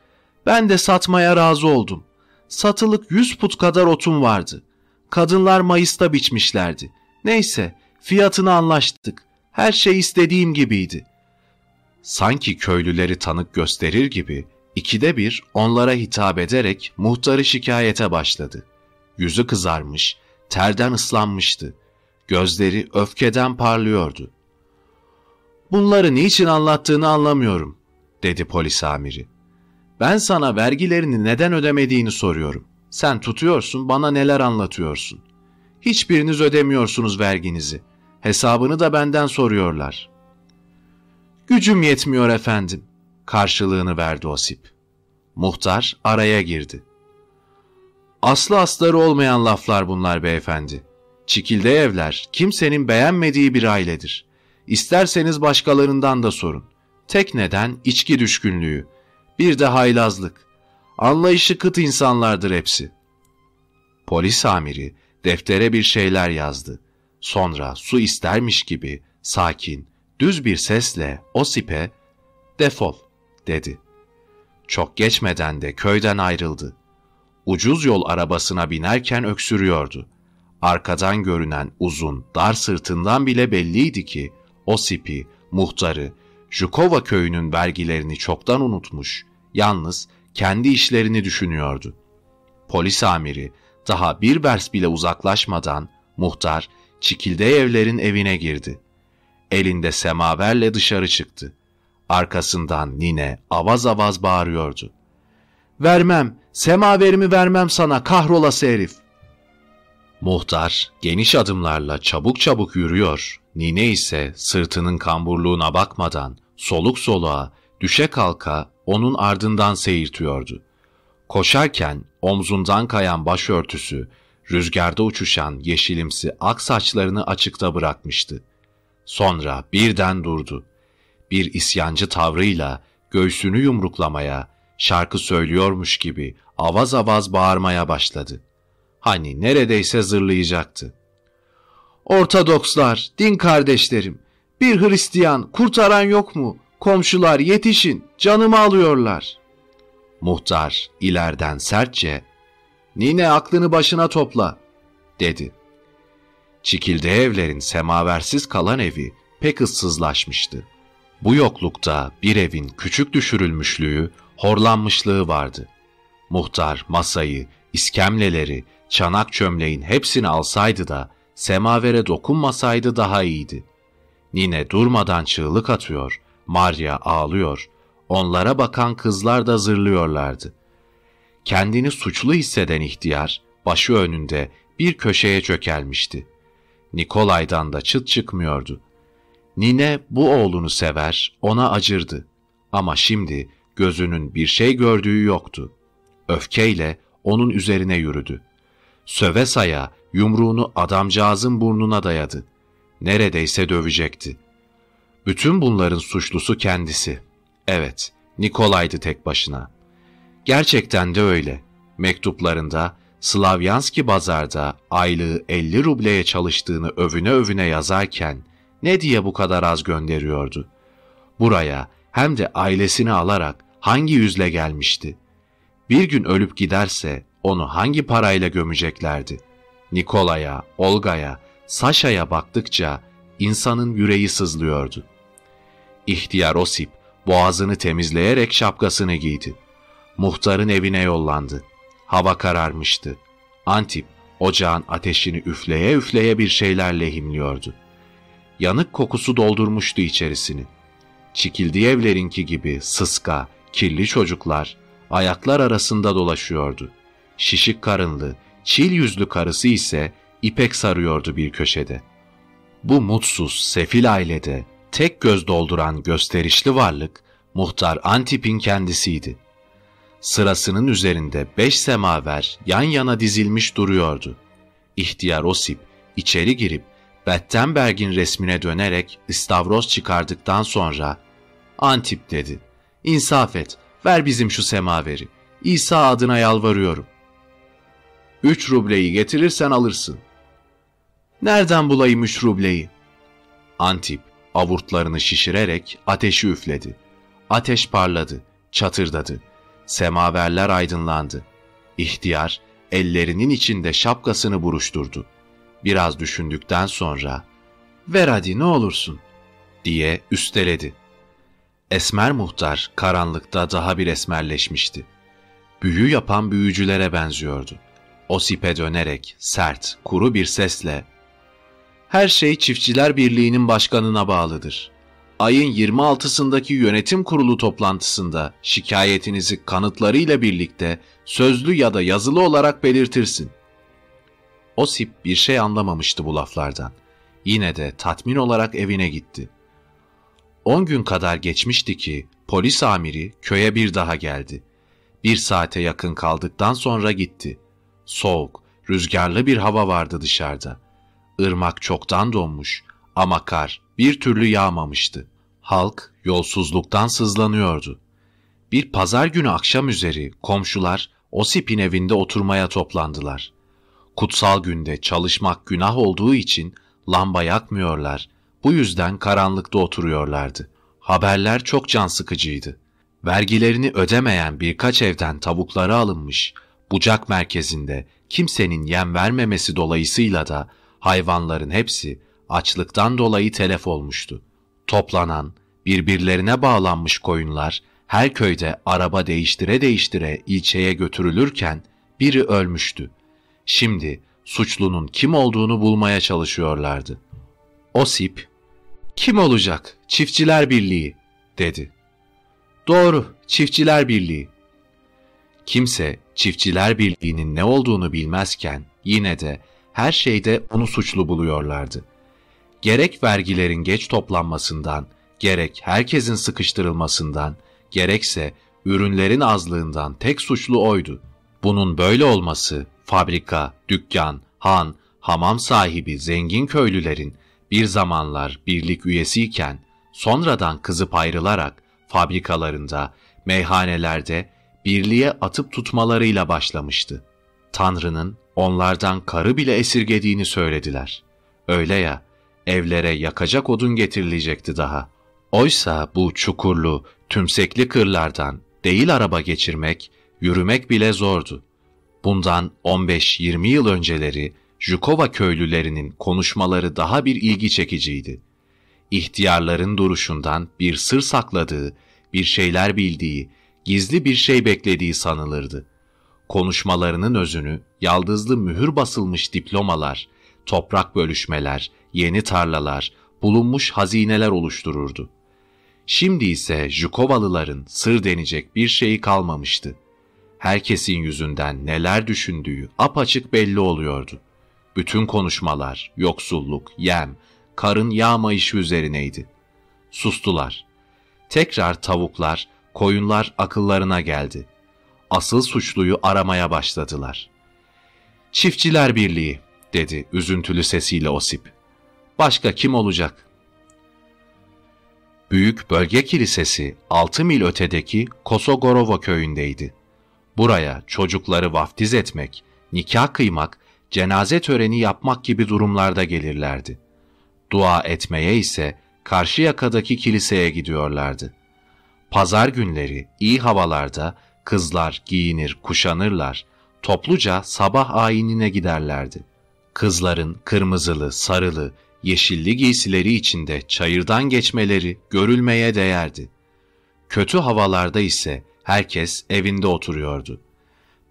Ben de satmaya razı oldum. Satılık yüz put kadar otum vardı. Kadınlar Mayıs'ta biçmişlerdi. Neyse, fiyatını anlaştık. Her şey istediğim gibiydi. Sanki köylüleri tanık gösterir gibi ikide bir onlara hitap ederek muhtarı şikayete başladı. Yüzü kızarmış, terden ıslanmıştı. Gözleri öfkeden parlıyordu. Bunları niçin anlattığını anlamıyorum, dedi polis amiri. Ben sana vergilerini neden ödemediğini soruyorum. Sen tutuyorsun, bana neler anlatıyorsun. Hiçbiriniz ödemiyorsunuz verginizi. Hesabını da benden soruyorlar. Gücüm yetmiyor efendim, karşılığını verdi Osip. Muhtar araya girdi. Aslı asları olmayan laflar bunlar beyefendi. Çikilde evler kimsenin beğenmediği bir ailedir. İsterseniz başkalarından da sorun. Tek neden içki düşkünlüğü. Bir de haylazlık. Anlayışı kıt insanlardır hepsi. Polis amiri deftere bir şeyler yazdı. Sonra su istermiş gibi sakin, düz bir sesle Osip'e defol dedi. Çok geçmeden de köyden ayrıldı. Ucuz yol arabasına binerken öksürüyordu. Arkadan görünen uzun, dar sırtından bile belliydi ki Osip'i, muhtarı, Jukova köyünün vergilerini çoktan unutmuş, yalnız kendi işlerini düşünüyordu. Polis amiri daha bir vers bile uzaklaşmadan muhtar Çikilde evlerin evine girdi. Elinde semaverle dışarı çıktı. Arkasından nine avaz avaz bağırıyordu. Vermem, semaverimi vermem sana kahrolası herif. Muhtar geniş adımlarla çabuk çabuk yürüyor, nine ise sırtının kamburluğuna bakmadan soluk soluğa düşe kalka onun ardından seyirtiyordu. Koşarken omzundan kayan başörtüsü, rüzgarda uçuşan yeşilimsi ak saçlarını açıkta bırakmıştı. Sonra birden durdu. Bir isyancı tavrıyla göğsünü yumruklamaya, şarkı söylüyormuş gibi avaz avaz bağırmaya başladı. Hani neredeyse zırlayacaktı. Ortodokslar, din kardeşlerim, bir Hristiyan kurtaran yok mu? Komşular yetişin, canımı alıyorlar. Muhtar ilerden sertçe, Nine aklını başına topla, dedi. Çikilde evlerin semaversiz kalan evi pek ıssızlaşmıştı. Bu yoklukta bir evin küçük düşürülmüşlüğü, horlanmışlığı vardı. Muhtar masayı, iskemleleri, çanak çömleğin hepsini alsaydı da semavere dokunmasaydı daha iyiydi. Nine durmadan çığlık atıyor, Maria ağlıyor, onlara bakan kızlar da zırlıyorlardı. Kendini suçlu hisseden ihtiyar, başı önünde bir köşeye çökelmişti. Nikolay'dan da çıt çıkmıyordu. Nine bu oğlunu sever, ona acırdı. Ama şimdi gözünün bir şey gördüğü yoktu. Öfkeyle onun üzerine yürüdü. Söve saya yumruğunu adamcağızın burnuna dayadı. Neredeyse dövecekti. Bütün bunların suçlusu kendisi. Evet, Nikolay'dı tek başına. Gerçekten de öyle. Mektuplarında Slavyanski bazarda aylığı 50 rubleye çalıştığını övüne övüne yazarken ne diye bu kadar az gönderiyordu? Buraya hem de ailesini alarak hangi yüzle gelmişti? Bir gün ölüp giderse onu hangi parayla gömeceklerdi? Nikola'ya, Olga'ya, Saşa'ya baktıkça insanın yüreği sızlıyordu. İhtiyar Osip boğazını temizleyerek şapkasını giydi. Muhtarın evine yollandı. Hava kararmıştı. Antip ocağın ateşini üfleye üfleye bir şeyler lehimliyordu. Yanık kokusu doldurmuştu içerisini. Çikildi evlerinki gibi sıska, kirli çocuklar ayaklar arasında dolaşıyordu. Şişik karınlı, çil yüzlü karısı ise ipek sarıyordu bir köşede. Bu mutsuz, sefil ailede tek göz dolduran gösterişli varlık muhtar Antip'in kendisiydi. Sırasının üzerinde beş semaver yan yana dizilmiş duruyordu. İhtiyar Osip içeri girip Bettenberg'in resmine dönerek istavroz çıkardıktan sonra Antip dedi. İnsaf et, ver bizim şu semaveri. İsa adına yalvarıyorum. Üç rubleyi getirirsen alırsın. Nereden bulayım üç rubleyi? Antip avurtlarını şişirerek ateşi üfledi. Ateş parladı, çatırdadı. Semaverler aydınlandı. İhtiyar ellerinin içinde şapkasını buruşturdu. Biraz düşündükten sonra ''Ver hadi ne olursun'' diye üsteledi. Esmer muhtar karanlıkta daha bir esmerleşmişti. Büyü yapan büyücülere benziyordu. Osip'e dönerek sert, kuru bir sesle ''Her şey Çiftçiler Birliği'nin başkanına bağlıdır ayın 26'sındaki yönetim kurulu toplantısında şikayetinizi kanıtlarıyla birlikte sözlü ya da yazılı olarak belirtirsin. Osip bir şey anlamamıştı bu laflardan. Yine de tatmin olarak evine gitti. On gün kadar geçmişti ki polis amiri köye bir daha geldi. Bir saate yakın kaldıktan sonra gitti. Soğuk, rüzgarlı bir hava vardı dışarıda. Irmak çoktan donmuş ama kar bir türlü yağmamıştı. Halk yolsuzluktan sızlanıyordu. Bir pazar günü akşam üzeri komşular Osip'in evinde oturmaya toplandılar. Kutsal günde çalışmak günah olduğu için lamba yakmıyorlar. Bu yüzden karanlıkta oturuyorlardı. Haberler çok can sıkıcıydı. Vergilerini ödemeyen birkaç evden tavukları alınmış, bucak merkezinde kimsenin yem vermemesi dolayısıyla da hayvanların hepsi açlıktan dolayı telef olmuştu. Toplanan, birbirlerine bağlanmış koyunlar her köyde araba değiştire değiştire ilçeye götürülürken biri ölmüştü. Şimdi suçlunun kim olduğunu bulmaya çalışıyorlardı. Osip, kim olacak? Çiftçiler Birliği, dedi. Doğru, Çiftçiler Birliği. Kimse Çiftçiler Birliği'nin ne olduğunu bilmezken yine de her şeyde onu suçlu buluyorlardı.'' gerek vergilerin geç toplanmasından, gerek herkesin sıkıştırılmasından, gerekse ürünlerin azlığından tek suçlu oydu. Bunun böyle olması fabrika, dükkan, han, hamam sahibi zengin köylülerin bir zamanlar birlik üyesiyken sonradan kızıp ayrılarak fabrikalarında, meyhanelerde birliğe atıp tutmalarıyla başlamıştı. Tanrı'nın onlardan karı bile esirgediğini söylediler. Öyle ya, evlere yakacak odun getirilecekti daha. Oysa bu çukurlu, tümsekli kırlardan değil araba geçirmek, yürümek bile zordu. Bundan 15-20 yıl önceleri Jukova köylülerinin konuşmaları daha bir ilgi çekiciydi. İhtiyarların duruşundan bir sır sakladığı, bir şeyler bildiği, gizli bir şey beklediği sanılırdı. Konuşmalarının özünü yaldızlı mühür basılmış diplomalar, toprak bölüşmeler, yeni tarlalar, bulunmuş hazineler oluştururdu. Şimdi ise Jukovalıların sır denecek bir şeyi kalmamıştı. Herkesin yüzünden neler düşündüğü apaçık belli oluyordu. Bütün konuşmalar, yoksulluk, yem, karın yağmayışı üzerineydi. Sustular. Tekrar tavuklar, koyunlar akıllarına geldi. Asıl suçluyu aramaya başladılar. Çiftçiler Birliği, dedi üzüntülü sesiyle Osip. Başka kim olacak? Büyük Bölge Kilisesi 6 mil ötedeki Kosogorovo köyündeydi. Buraya çocukları vaftiz etmek, nikah kıymak, cenaze töreni yapmak gibi durumlarda gelirlerdi. Dua etmeye ise karşı yakadaki kiliseye gidiyorlardı. Pazar günleri iyi havalarda kızlar giyinir, kuşanırlar, topluca sabah ayinine giderlerdi. Kızların kırmızılı, sarılı, yeşilli giysileri içinde çayırdan geçmeleri görülmeye değerdi. Kötü havalarda ise herkes evinde oturuyordu.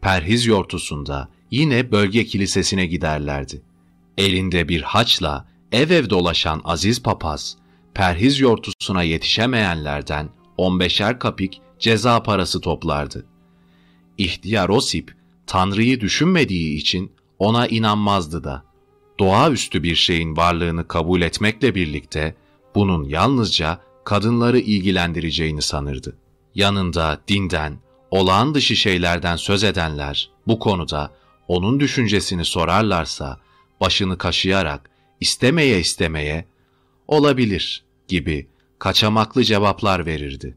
Perhiz yortusunda yine bölge kilisesine giderlerdi. Elinde bir haçla ev ev dolaşan aziz papaz, perhiz yortusuna yetişemeyenlerden 15'er kapik ceza parası toplardı. İhtiyar Osip, Tanrı'yı düşünmediği için ona inanmazdı da. Doğaüstü bir şeyin varlığını kabul etmekle birlikte bunun yalnızca kadınları ilgilendireceğini sanırdı. Yanında dinden, olağan dışı şeylerden söz edenler bu konuda onun düşüncesini sorarlarsa başını kaşıyarak istemeye istemeye olabilir gibi kaçamaklı cevaplar verirdi.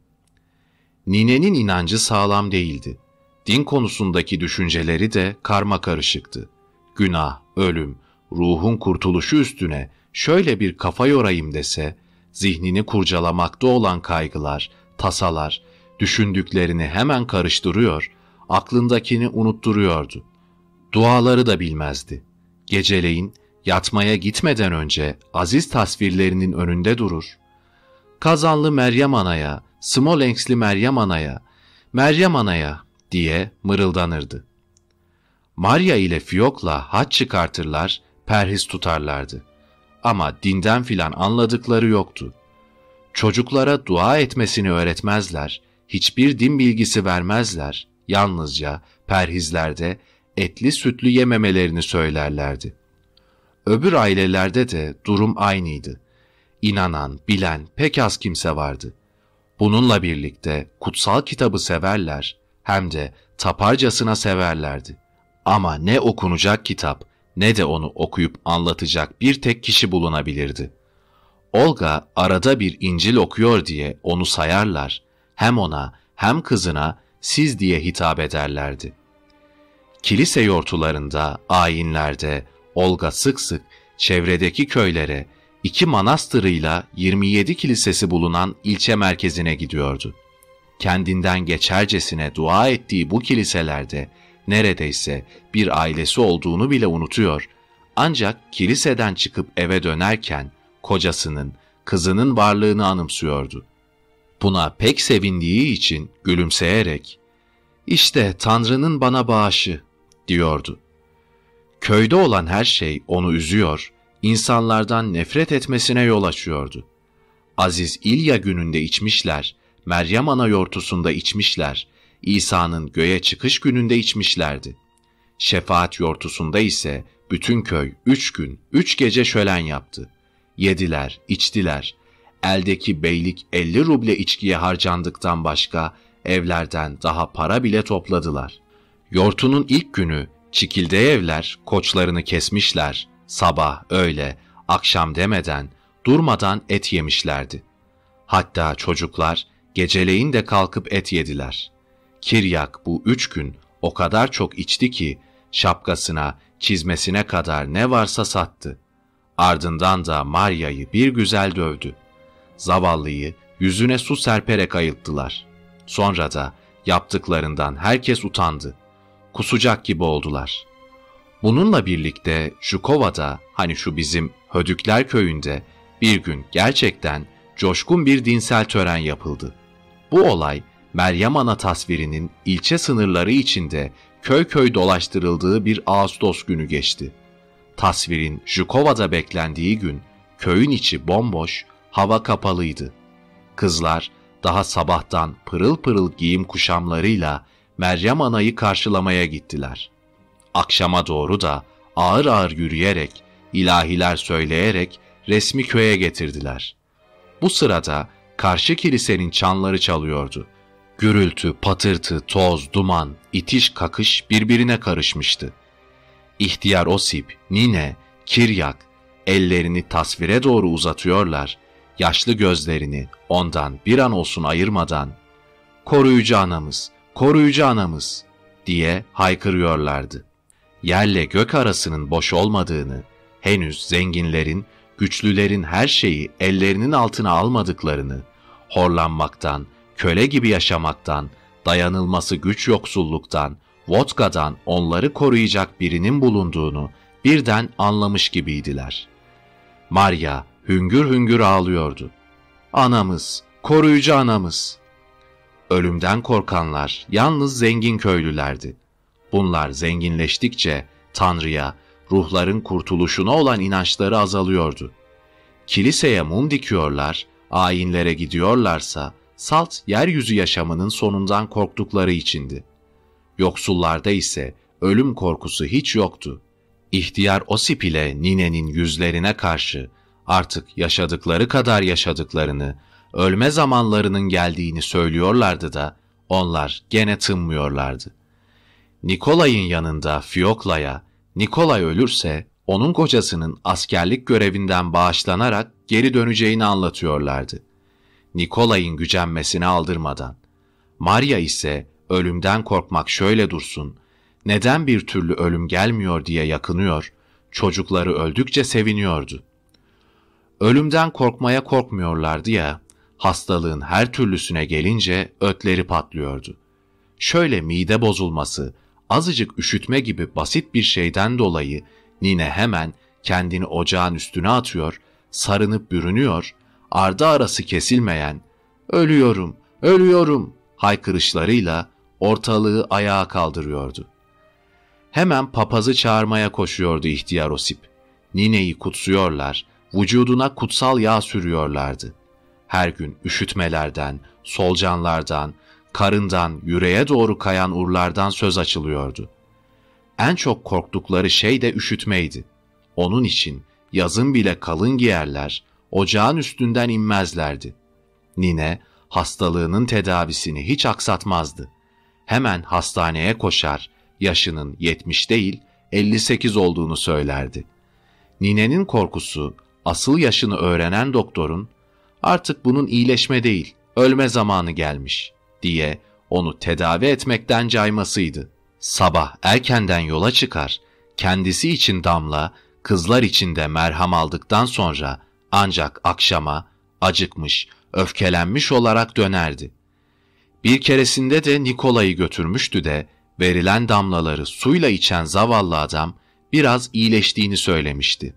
Ninenin inancı sağlam değildi. Din konusundaki düşünceleri de karma karışıktı. Günah, ölüm, ruhun kurtuluşu üstüne şöyle bir kafa yorayım dese, zihnini kurcalamakta olan kaygılar, tasalar, düşündüklerini hemen karıştırıyor, aklındakini unutturuyordu. Duaları da bilmezdi. Geceleyin yatmaya gitmeden önce aziz tasvirlerinin önünde durur. Kazanlı Meryem Ana'ya, Smolensk'li Meryem Ana'ya, Meryem Ana'ya diye mırıldanırdı. Maria ile Fiyok'la haç çıkartırlar, perhiz tutarlardı. Ama dinden filan anladıkları yoktu. Çocuklara dua etmesini öğretmezler, hiçbir din bilgisi vermezler, yalnızca perhizlerde etli sütlü yememelerini söylerlerdi. Öbür ailelerde de durum aynıydı. İnanan, bilen pek az kimse vardı. Bununla birlikte kutsal kitabı severler, hem de taparcasına severlerdi. Ama ne okunacak kitap ne de onu okuyup anlatacak bir tek kişi bulunabilirdi. Olga arada bir İncil okuyor diye onu sayarlar, hem ona hem kızına siz diye hitap ederlerdi. Kilise yortularında, ayinlerde Olga sık sık çevredeki köylere iki manastırıyla 27 kilisesi bulunan ilçe merkezine gidiyordu. Kendinden geçercesine dua ettiği bu kiliselerde neredeyse bir ailesi olduğunu bile unutuyor. Ancak kiliseden çıkıp eve dönerken kocasının, kızının varlığını anımsıyordu. Buna pek sevindiği için gülümseyerek, ''İşte Tanrı'nın bana bağışı.'' diyordu. Köyde olan her şey onu üzüyor, insanlardan nefret etmesine yol açıyordu. Aziz İlya gününde içmişler, Meryem ana yortusunda içmişler, İsa'nın göğe çıkış gününde içmişlerdi. Şefaat yortusunda ise bütün köy üç gün, üç gece şölen yaptı. Yediler, içtiler. eldeki beylik 50 ruble içkiye harcandıktan başka evlerden daha para bile topladılar. Yortunun ilk günü çikilde evler koçlarını kesmişler. Sabah, öğle, akşam demeden, durmadan et yemişlerdi. Hatta çocuklar geceleyin de kalkıp et yediler. Kiryak bu üç gün o kadar çok içti ki şapkasına, çizmesine kadar ne varsa sattı. Ardından da Marya'yı bir güzel dövdü. Zavallıyı yüzüne su serperek ayılttılar. Sonra da yaptıklarından herkes utandı. Kusacak gibi oldular. Bununla birlikte Jukova'da, hani şu bizim Hödükler köyünde bir gün gerçekten coşkun bir dinsel tören yapıldı. Bu olay Meryem Ana tasvirinin ilçe sınırları içinde köy köy dolaştırıldığı bir Ağustos günü geçti. Tasvirin Jukova'da beklendiği gün köyün içi bomboş, hava kapalıydı. Kızlar daha sabahtan pırıl pırıl giyim kuşamlarıyla Meryem Ana'yı karşılamaya gittiler. Akşama doğru da ağır ağır yürüyerek, ilahiler söyleyerek resmi köye getirdiler. Bu sırada karşı kilisenin çanları çalıyordu. Gürültü, patırtı, toz, duman, itiş kakış birbirine karışmıştı. İhtiyar Osip, Nine, Kiryak ellerini tasvire doğru uzatıyorlar, yaşlı gözlerini ondan bir an olsun ayırmadan ''Koruyucu anamız, koruyucu anamız'' diye haykırıyorlardı. Yerle gök arasının boş olmadığını, henüz zenginlerin, güçlülerin her şeyi ellerinin altına almadıklarını, horlanmaktan, köle gibi yaşamaktan, dayanılması güç yoksulluktan, vodkadan onları koruyacak birinin bulunduğunu birden anlamış gibiydiler. Maria hüngür hüngür ağlıyordu. Anamız, koruyucu anamız. Ölümden korkanlar yalnız zengin köylülerdi. Bunlar zenginleştikçe Tanrı'ya, ruhların kurtuluşuna olan inançları azalıyordu. Kiliseye mum dikiyorlar, ayinlere gidiyorlarsa salt yeryüzü yaşamının sonundan korktukları içindi. Yoksullarda ise ölüm korkusu hiç yoktu. İhtiyar Osip ile ninenin yüzlerine karşı artık yaşadıkları kadar yaşadıklarını, ölme zamanlarının geldiğini söylüyorlardı da onlar gene tınmıyorlardı. Nikolay'ın yanında Fiokla'ya, Nikolay ölürse onun kocasının askerlik görevinden bağışlanarak geri döneceğini anlatıyorlardı. Nikolay'ın gücenmesini aldırmadan. Maria ise ölümden korkmak şöyle dursun, neden bir türlü ölüm gelmiyor diye yakınıyor, çocukları öldükçe seviniyordu. Ölümden korkmaya korkmuyorlardı ya, hastalığın her türlüsüne gelince ötleri patlıyordu. Şöyle mide bozulması, azıcık üşütme gibi basit bir şeyden dolayı Nine hemen kendini ocağın üstüne atıyor, sarınıp bürünüyor, ardı arası kesilmeyen ''Ölüyorum, ölüyorum'' haykırışlarıyla ortalığı ayağa kaldırıyordu. Hemen papazı çağırmaya koşuyordu ihtiyar Osip. Nine'yi kutsuyorlar, vücuduna kutsal yağ sürüyorlardı. Her gün üşütmelerden, solcanlardan, karından yüreğe doğru kayan urlardan söz açılıyordu. En çok korktukları şey de üşütmeydi. Onun için yazın bile kalın giyerler, ocağın üstünden inmezlerdi. Nine, hastalığının tedavisini hiç aksatmazdı. Hemen hastaneye koşar, yaşının 70 değil 58 olduğunu söylerdi. Ninenin korkusu, asıl yaşını öğrenen doktorun, artık bunun iyileşme değil, ölme zamanı gelmiş diye onu tedavi etmekten caymasıydı. Sabah erkenden yola çıkar, kendisi için damla, kızlar için de merham aldıktan sonra ancak akşama acıkmış, öfkelenmiş olarak dönerdi. Bir keresinde de Nikola'yı götürmüştü de verilen damlaları suyla içen zavallı adam biraz iyileştiğini söylemişti.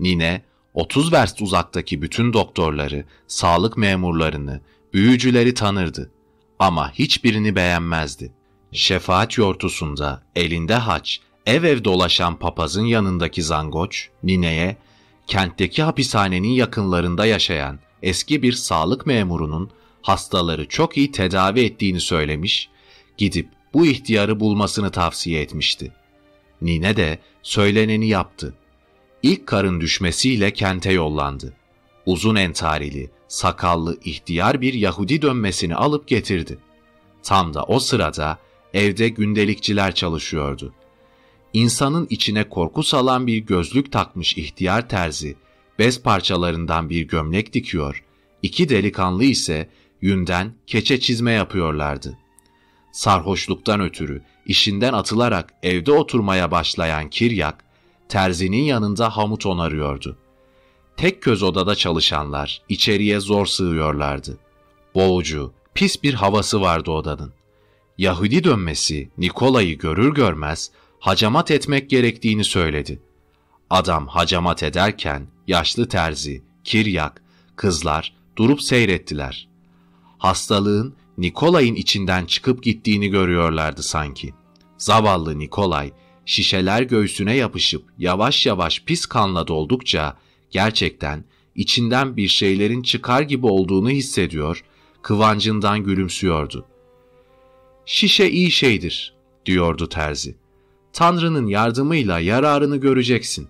Nine, 30 verst uzaktaki bütün doktorları, sağlık memurlarını, büyücüleri tanırdı ama hiçbirini beğenmezdi. Şefaat yortusunda elinde haç, ev ev dolaşan papazın yanındaki zangoç, Nine'ye, kentteki hapishanenin yakınlarında yaşayan eski bir sağlık memurunun hastaları çok iyi tedavi ettiğini söylemiş, gidip bu ihtiyarı bulmasını tavsiye etmişti. Nine de söyleneni yaptı. İlk karın düşmesiyle kente yollandı. uzun entarili, sakallı ihtiyar bir Yahudi dönmesini alıp getirdi. Tam da o sırada evde gündelikçiler çalışıyordu. İnsanın içine korku salan bir gözlük takmış ihtiyar terzi, bez parçalarından bir gömlek dikiyor, iki delikanlı ise yünden keçe çizme yapıyorlardı. Sarhoşluktan ötürü işinden atılarak evde oturmaya başlayan Kiryak, terzinin yanında hamut onarıyordu. Tek köz odada çalışanlar içeriye zor sığıyorlardı. Boğucu, pis bir havası vardı odanın. Yahudi dönmesi Nikola'yı görür görmez hacamat etmek gerektiğini söyledi. Adam hacamat ederken yaşlı terzi, kiryak, kızlar durup seyrettiler. Hastalığın Nikolay'ın içinden çıkıp gittiğini görüyorlardı sanki. Zavallı Nikolay, şişeler göğsüne yapışıp yavaş yavaş pis kanla doldukça gerçekten içinden bir şeylerin çıkar gibi olduğunu hissediyor, kıvancından gülümsüyordu. Şişe iyi şeydir, diyordu terzi. Tanrı'nın yardımıyla yararını göreceksin.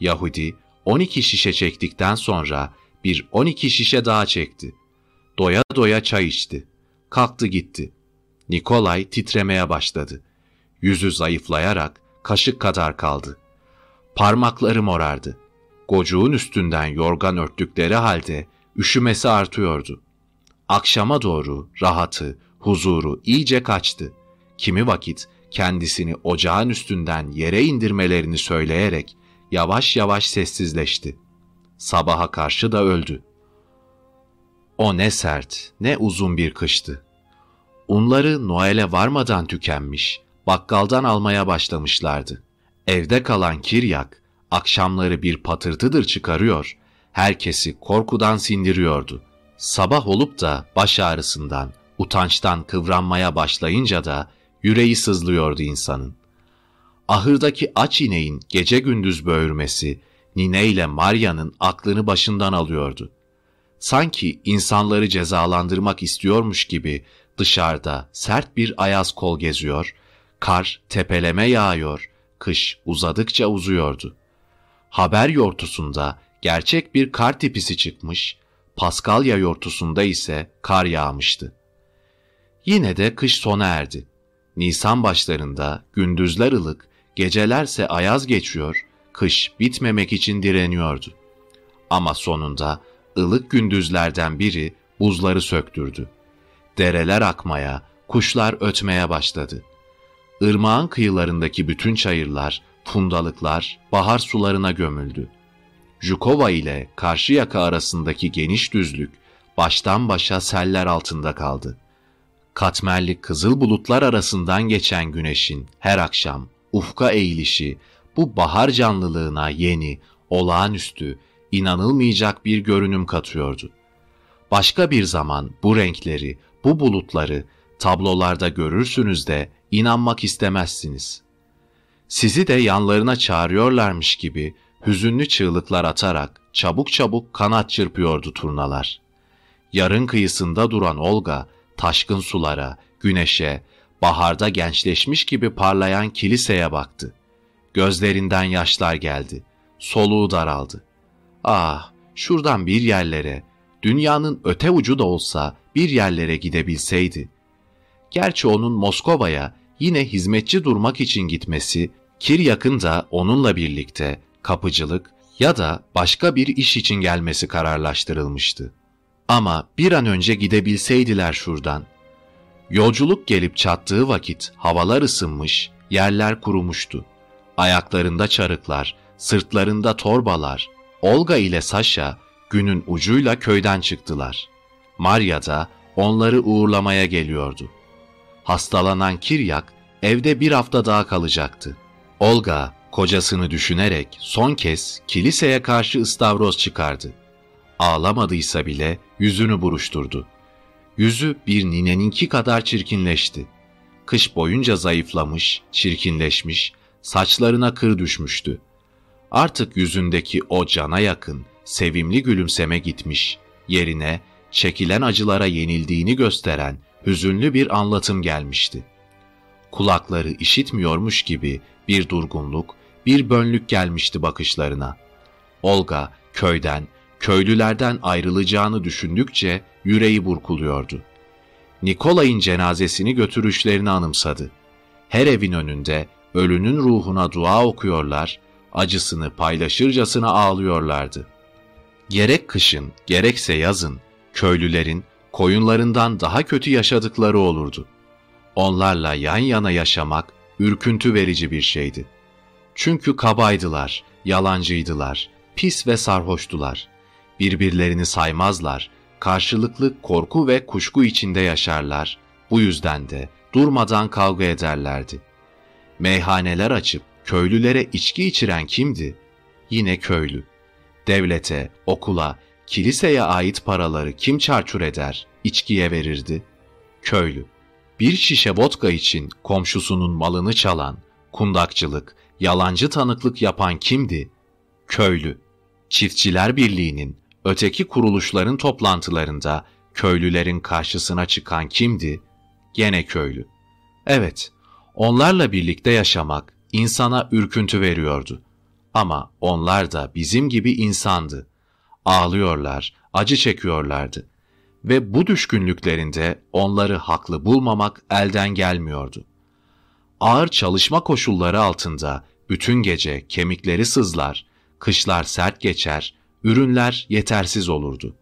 Yahudi 12 şişe çektikten sonra bir 12 şişe daha çekti. Doya doya çay içti. Kalktı gitti. Nikolay titremeye başladı. Yüzü zayıflayarak kaşık kadar kaldı. Parmakları morardı. Gocuğun üstünden yorgan örttükleri halde üşümesi artıyordu. Akşama doğru rahatı, huzuru iyice kaçtı. Kimi vakit kendisini ocağın üstünden yere indirmelerini söyleyerek yavaş yavaş sessizleşti. Sabaha karşı da öldü. O ne sert, ne uzun bir kıştı. Unları Noel'e varmadan tükenmiş, bakkaldan almaya başlamışlardı. Evde kalan Kiryak, akşamları bir patırtıdır çıkarıyor, herkesi korkudan sindiriyordu. Sabah olup da baş ağrısından, utançtan kıvranmaya başlayınca da yüreği sızlıyordu insanın. Ahırdaki aç ineğin gece gündüz böğürmesi, Nine ile Maria'nın aklını başından alıyordu. Sanki insanları cezalandırmak istiyormuş gibi dışarıda sert bir ayaz kol geziyor, kar tepeleme yağıyor, kış uzadıkça uzuyordu. Haber yortusunda gerçek bir kar tipisi çıkmış, Paskalya yortusunda ise kar yağmıştı. Yine de kış sona erdi. Nisan başlarında gündüzler ılık, gecelerse ayaz geçiyor, kış bitmemek için direniyordu. Ama sonunda ılık gündüzlerden biri buzları söktürdü. Dereler akmaya, kuşlar ötmeye başladı. Irmağın kıyılarındaki bütün çayırlar, fundalıklar bahar sularına gömüldü. Jukova ile Karşıyaka arasındaki geniş düzlük baştan başa seller altında kaldı. Katmerli kızıl bulutlar arasından geçen güneşin her akşam ufka eğilişi bu bahar canlılığına yeni, olağanüstü, inanılmayacak bir görünüm katıyordu. Başka bir zaman bu renkleri, bu bulutları tablolarda görürsünüz de inanmak istemezsiniz. Sizi de yanlarına çağırıyorlarmış gibi hüzünlü çığlıklar atarak çabuk çabuk kanat çırpıyordu turnalar. Yarın kıyısında duran Olga, taşkın sulara, güneşe, baharda gençleşmiş gibi parlayan kiliseye baktı. Gözlerinden yaşlar geldi. Soluğu daraldı. Ah, şuradan bir yerlere, dünyanın öte ucu da olsa bir yerlere gidebilseydi. Gerçi onun Moskova'ya yine hizmetçi durmak için gitmesi, Kiryak'ın da onunla birlikte kapıcılık ya da başka bir iş için gelmesi kararlaştırılmıştı. Ama bir an önce gidebilseydiler şuradan. Yolculuk gelip çattığı vakit havalar ısınmış, yerler kurumuştu. Ayaklarında çarıklar, sırtlarında torbalar, Olga ile Sasha günün ucuyla köyden çıktılar. Maria da onları uğurlamaya geliyordu. Hastalanan Kiryak evde bir hafta daha kalacaktı. Olga kocasını düşünerek son kez kiliseye karşı ıstavroz çıkardı. Ağlamadıysa bile yüzünü buruşturdu. Yüzü bir nineninki kadar çirkinleşti. Kış boyunca zayıflamış, çirkinleşmiş, saçlarına kır düşmüştü. Artık yüzündeki o cana yakın, sevimli gülümseme gitmiş, yerine çekilen acılara yenildiğini gösteren hüzünlü bir anlatım gelmişti. Kulakları işitmiyormuş gibi bir durgunluk, bir bönlük gelmişti bakışlarına. Olga köyden köylülerden ayrılacağını düşündükçe yüreği burkuluyordu. Nikolay'ın cenazesini götürüşlerini anımsadı. Her evin önünde ölünün ruhuna dua okuyorlar, acısını paylaşırcasına ağlıyorlardı. Gerek kışın, gerekse yazın, köylülerin koyunlarından daha kötü yaşadıkları olurdu. Onlarla yan yana yaşamak ürküntü verici bir şeydi. Çünkü kabaydılar, yalancıydılar, pis ve sarhoştular. Birbirlerini saymazlar, karşılıklı korku ve kuşku içinde yaşarlar. Bu yüzden de durmadan kavga ederlerdi. Meyhaneler açıp köylülere içki içiren kimdi? Yine köylü. Devlete, okula, kiliseye ait paraları kim çarçur eder, içkiye verirdi? Köylü. Bir şişe vodka için komşusunun malını çalan, kundakçılık, yalancı tanıklık yapan kimdi? Köylü. Çiftçiler Birliği'nin öteki kuruluşların toplantılarında köylülerin karşısına çıkan kimdi? Gene köylü. Evet, onlarla birlikte yaşamak insana ürküntü veriyordu. Ama onlar da bizim gibi insandı. Ağlıyorlar, acı çekiyorlardı. Ve bu düşkünlüklerinde onları haklı bulmamak elden gelmiyordu. Ağır çalışma koşulları altında bütün gece kemikleri sızlar, kışlar sert geçer, ürünler yetersiz olurdu.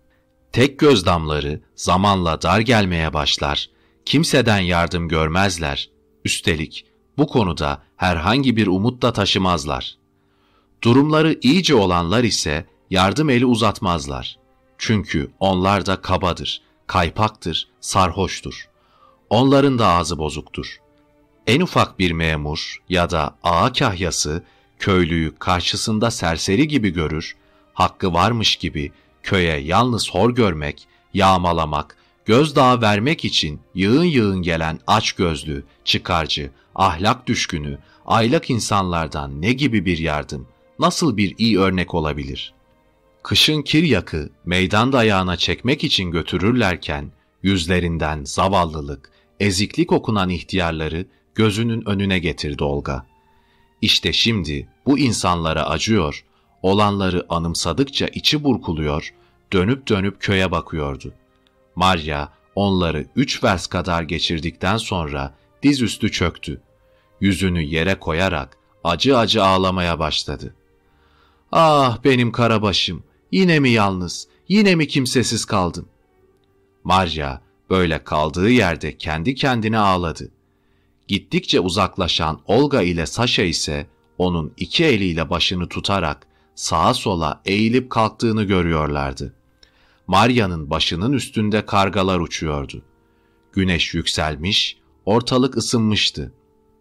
Tek göz damları zamanla dar gelmeye başlar, kimseden yardım görmezler. Üstelik bu konuda herhangi bir umut da taşımazlar. Durumları iyice olanlar ise yardım eli uzatmazlar. Çünkü onlar da kabadır, kaypaktır, sarhoştur. Onların da ağzı bozuktur. En ufak bir memur ya da ağa kahyası köylüyü karşısında serseri gibi görür, hakkı varmış gibi köye yalnız hor görmek, yağmalamak, gözdağı vermek için yığın yığın gelen aç gözlü, çıkarcı, ahlak düşkünü, aylak insanlardan ne gibi bir yardım, nasıl bir iyi örnek olabilir? Kışın kiryakı meydan dayağına çekmek için götürürlerken, yüzlerinden zavallılık, eziklik okunan ihtiyarları gözünün önüne getirdi Olga. İşte şimdi bu insanlara acıyor, olanları anımsadıkça içi burkuluyor, dönüp dönüp köye bakıyordu. Maria onları üç vers kadar geçirdikten sonra dizüstü çöktü. Yüzünü yere koyarak acı acı ağlamaya başladı. Ah benim karabaşım, yine mi yalnız, yine mi kimsesiz kaldım? Maria böyle kaldığı yerde kendi kendine ağladı. Gittikçe uzaklaşan Olga ile Sasha ise onun iki eliyle başını tutarak sağa sola eğilip kalktığını görüyorlardı. Maria'nın başının üstünde kargalar uçuyordu. Güneş yükselmiş, ortalık ısınmıştı.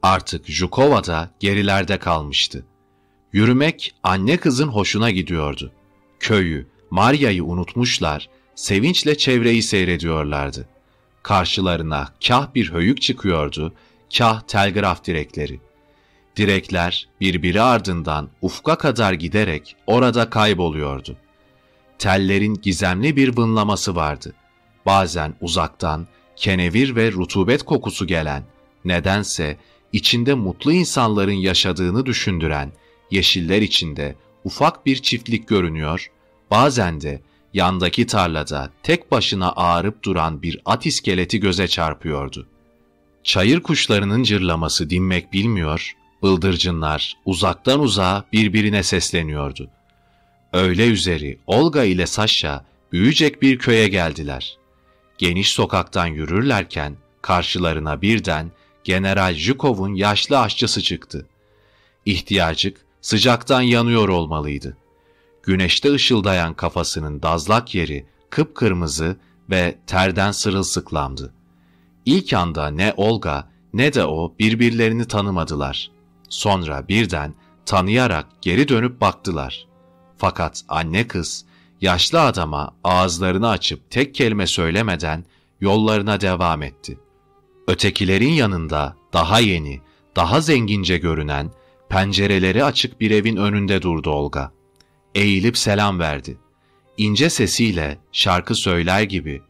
Artık Jukova da gerilerde kalmıştı. Yürümek anne kızın hoşuna gidiyordu. Köyü, Maria'yı unutmuşlar, sevinçle çevreyi seyrediyorlardı. Karşılarına kah bir höyük çıkıyordu, kah telgraf direkleri. Direkler birbiri ardından ufka kadar giderek orada kayboluyordu. Tellerin gizemli bir vınlaması vardı. Bazen uzaktan kenevir ve rutubet kokusu gelen, nedense içinde mutlu insanların yaşadığını düşündüren yeşiller içinde ufak bir çiftlik görünüyor, bazen de yandaki tarlada tek başına ağırıp duran bir at iskeleti göze çarpıyordu. Çayır kuşlarının cırlaması dinmek bilmiyor, bıldırcınlar uzaktan uzağa birbirine sesleniyordu. Öğle üzeri Olga ile Sasha büyüyecek bir köye geldiler. Geniş sokaktan yürürlerken karşılarına birden General Zhukov'un yaşlı aşçısı çıktı. İhtiyacık sıcaktan yanıyor olmalıydı. Güneşte ışıldayan kafasının dazlak yeri kıpkırmızı ve terden sırılsıklamdı. İlk anda ne Olga ne de o birbirlerini tanımadılar. Sonra birden tanıyarak geri dönüp baktılar. Fakat anne kız yaşlı adama ağızlarını açıp tek kelime söylemeden yollarına devam etti. Ötekilerin yanında daha yeni, daha zengince görünen, pencereleri açık bir evin önünde durdu Olga. Eğilip selam verdi. İnce sesiyle şarkı söyler gibi,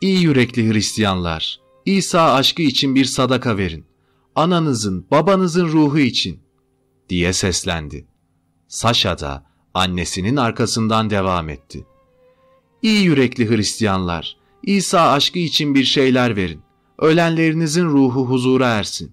''İyi yürekli Hristiyanlar, İsa aşkı için bir sadaka verin. Ananızın, babanızın ruhu için.'' diye seslendi. Saşa da Annesinin arkasından devam etti. İyi yürekli Hristiyanlar, İsa aşkı için bir şeyler verin. Ölenlerinizin ruhu huzura ersin.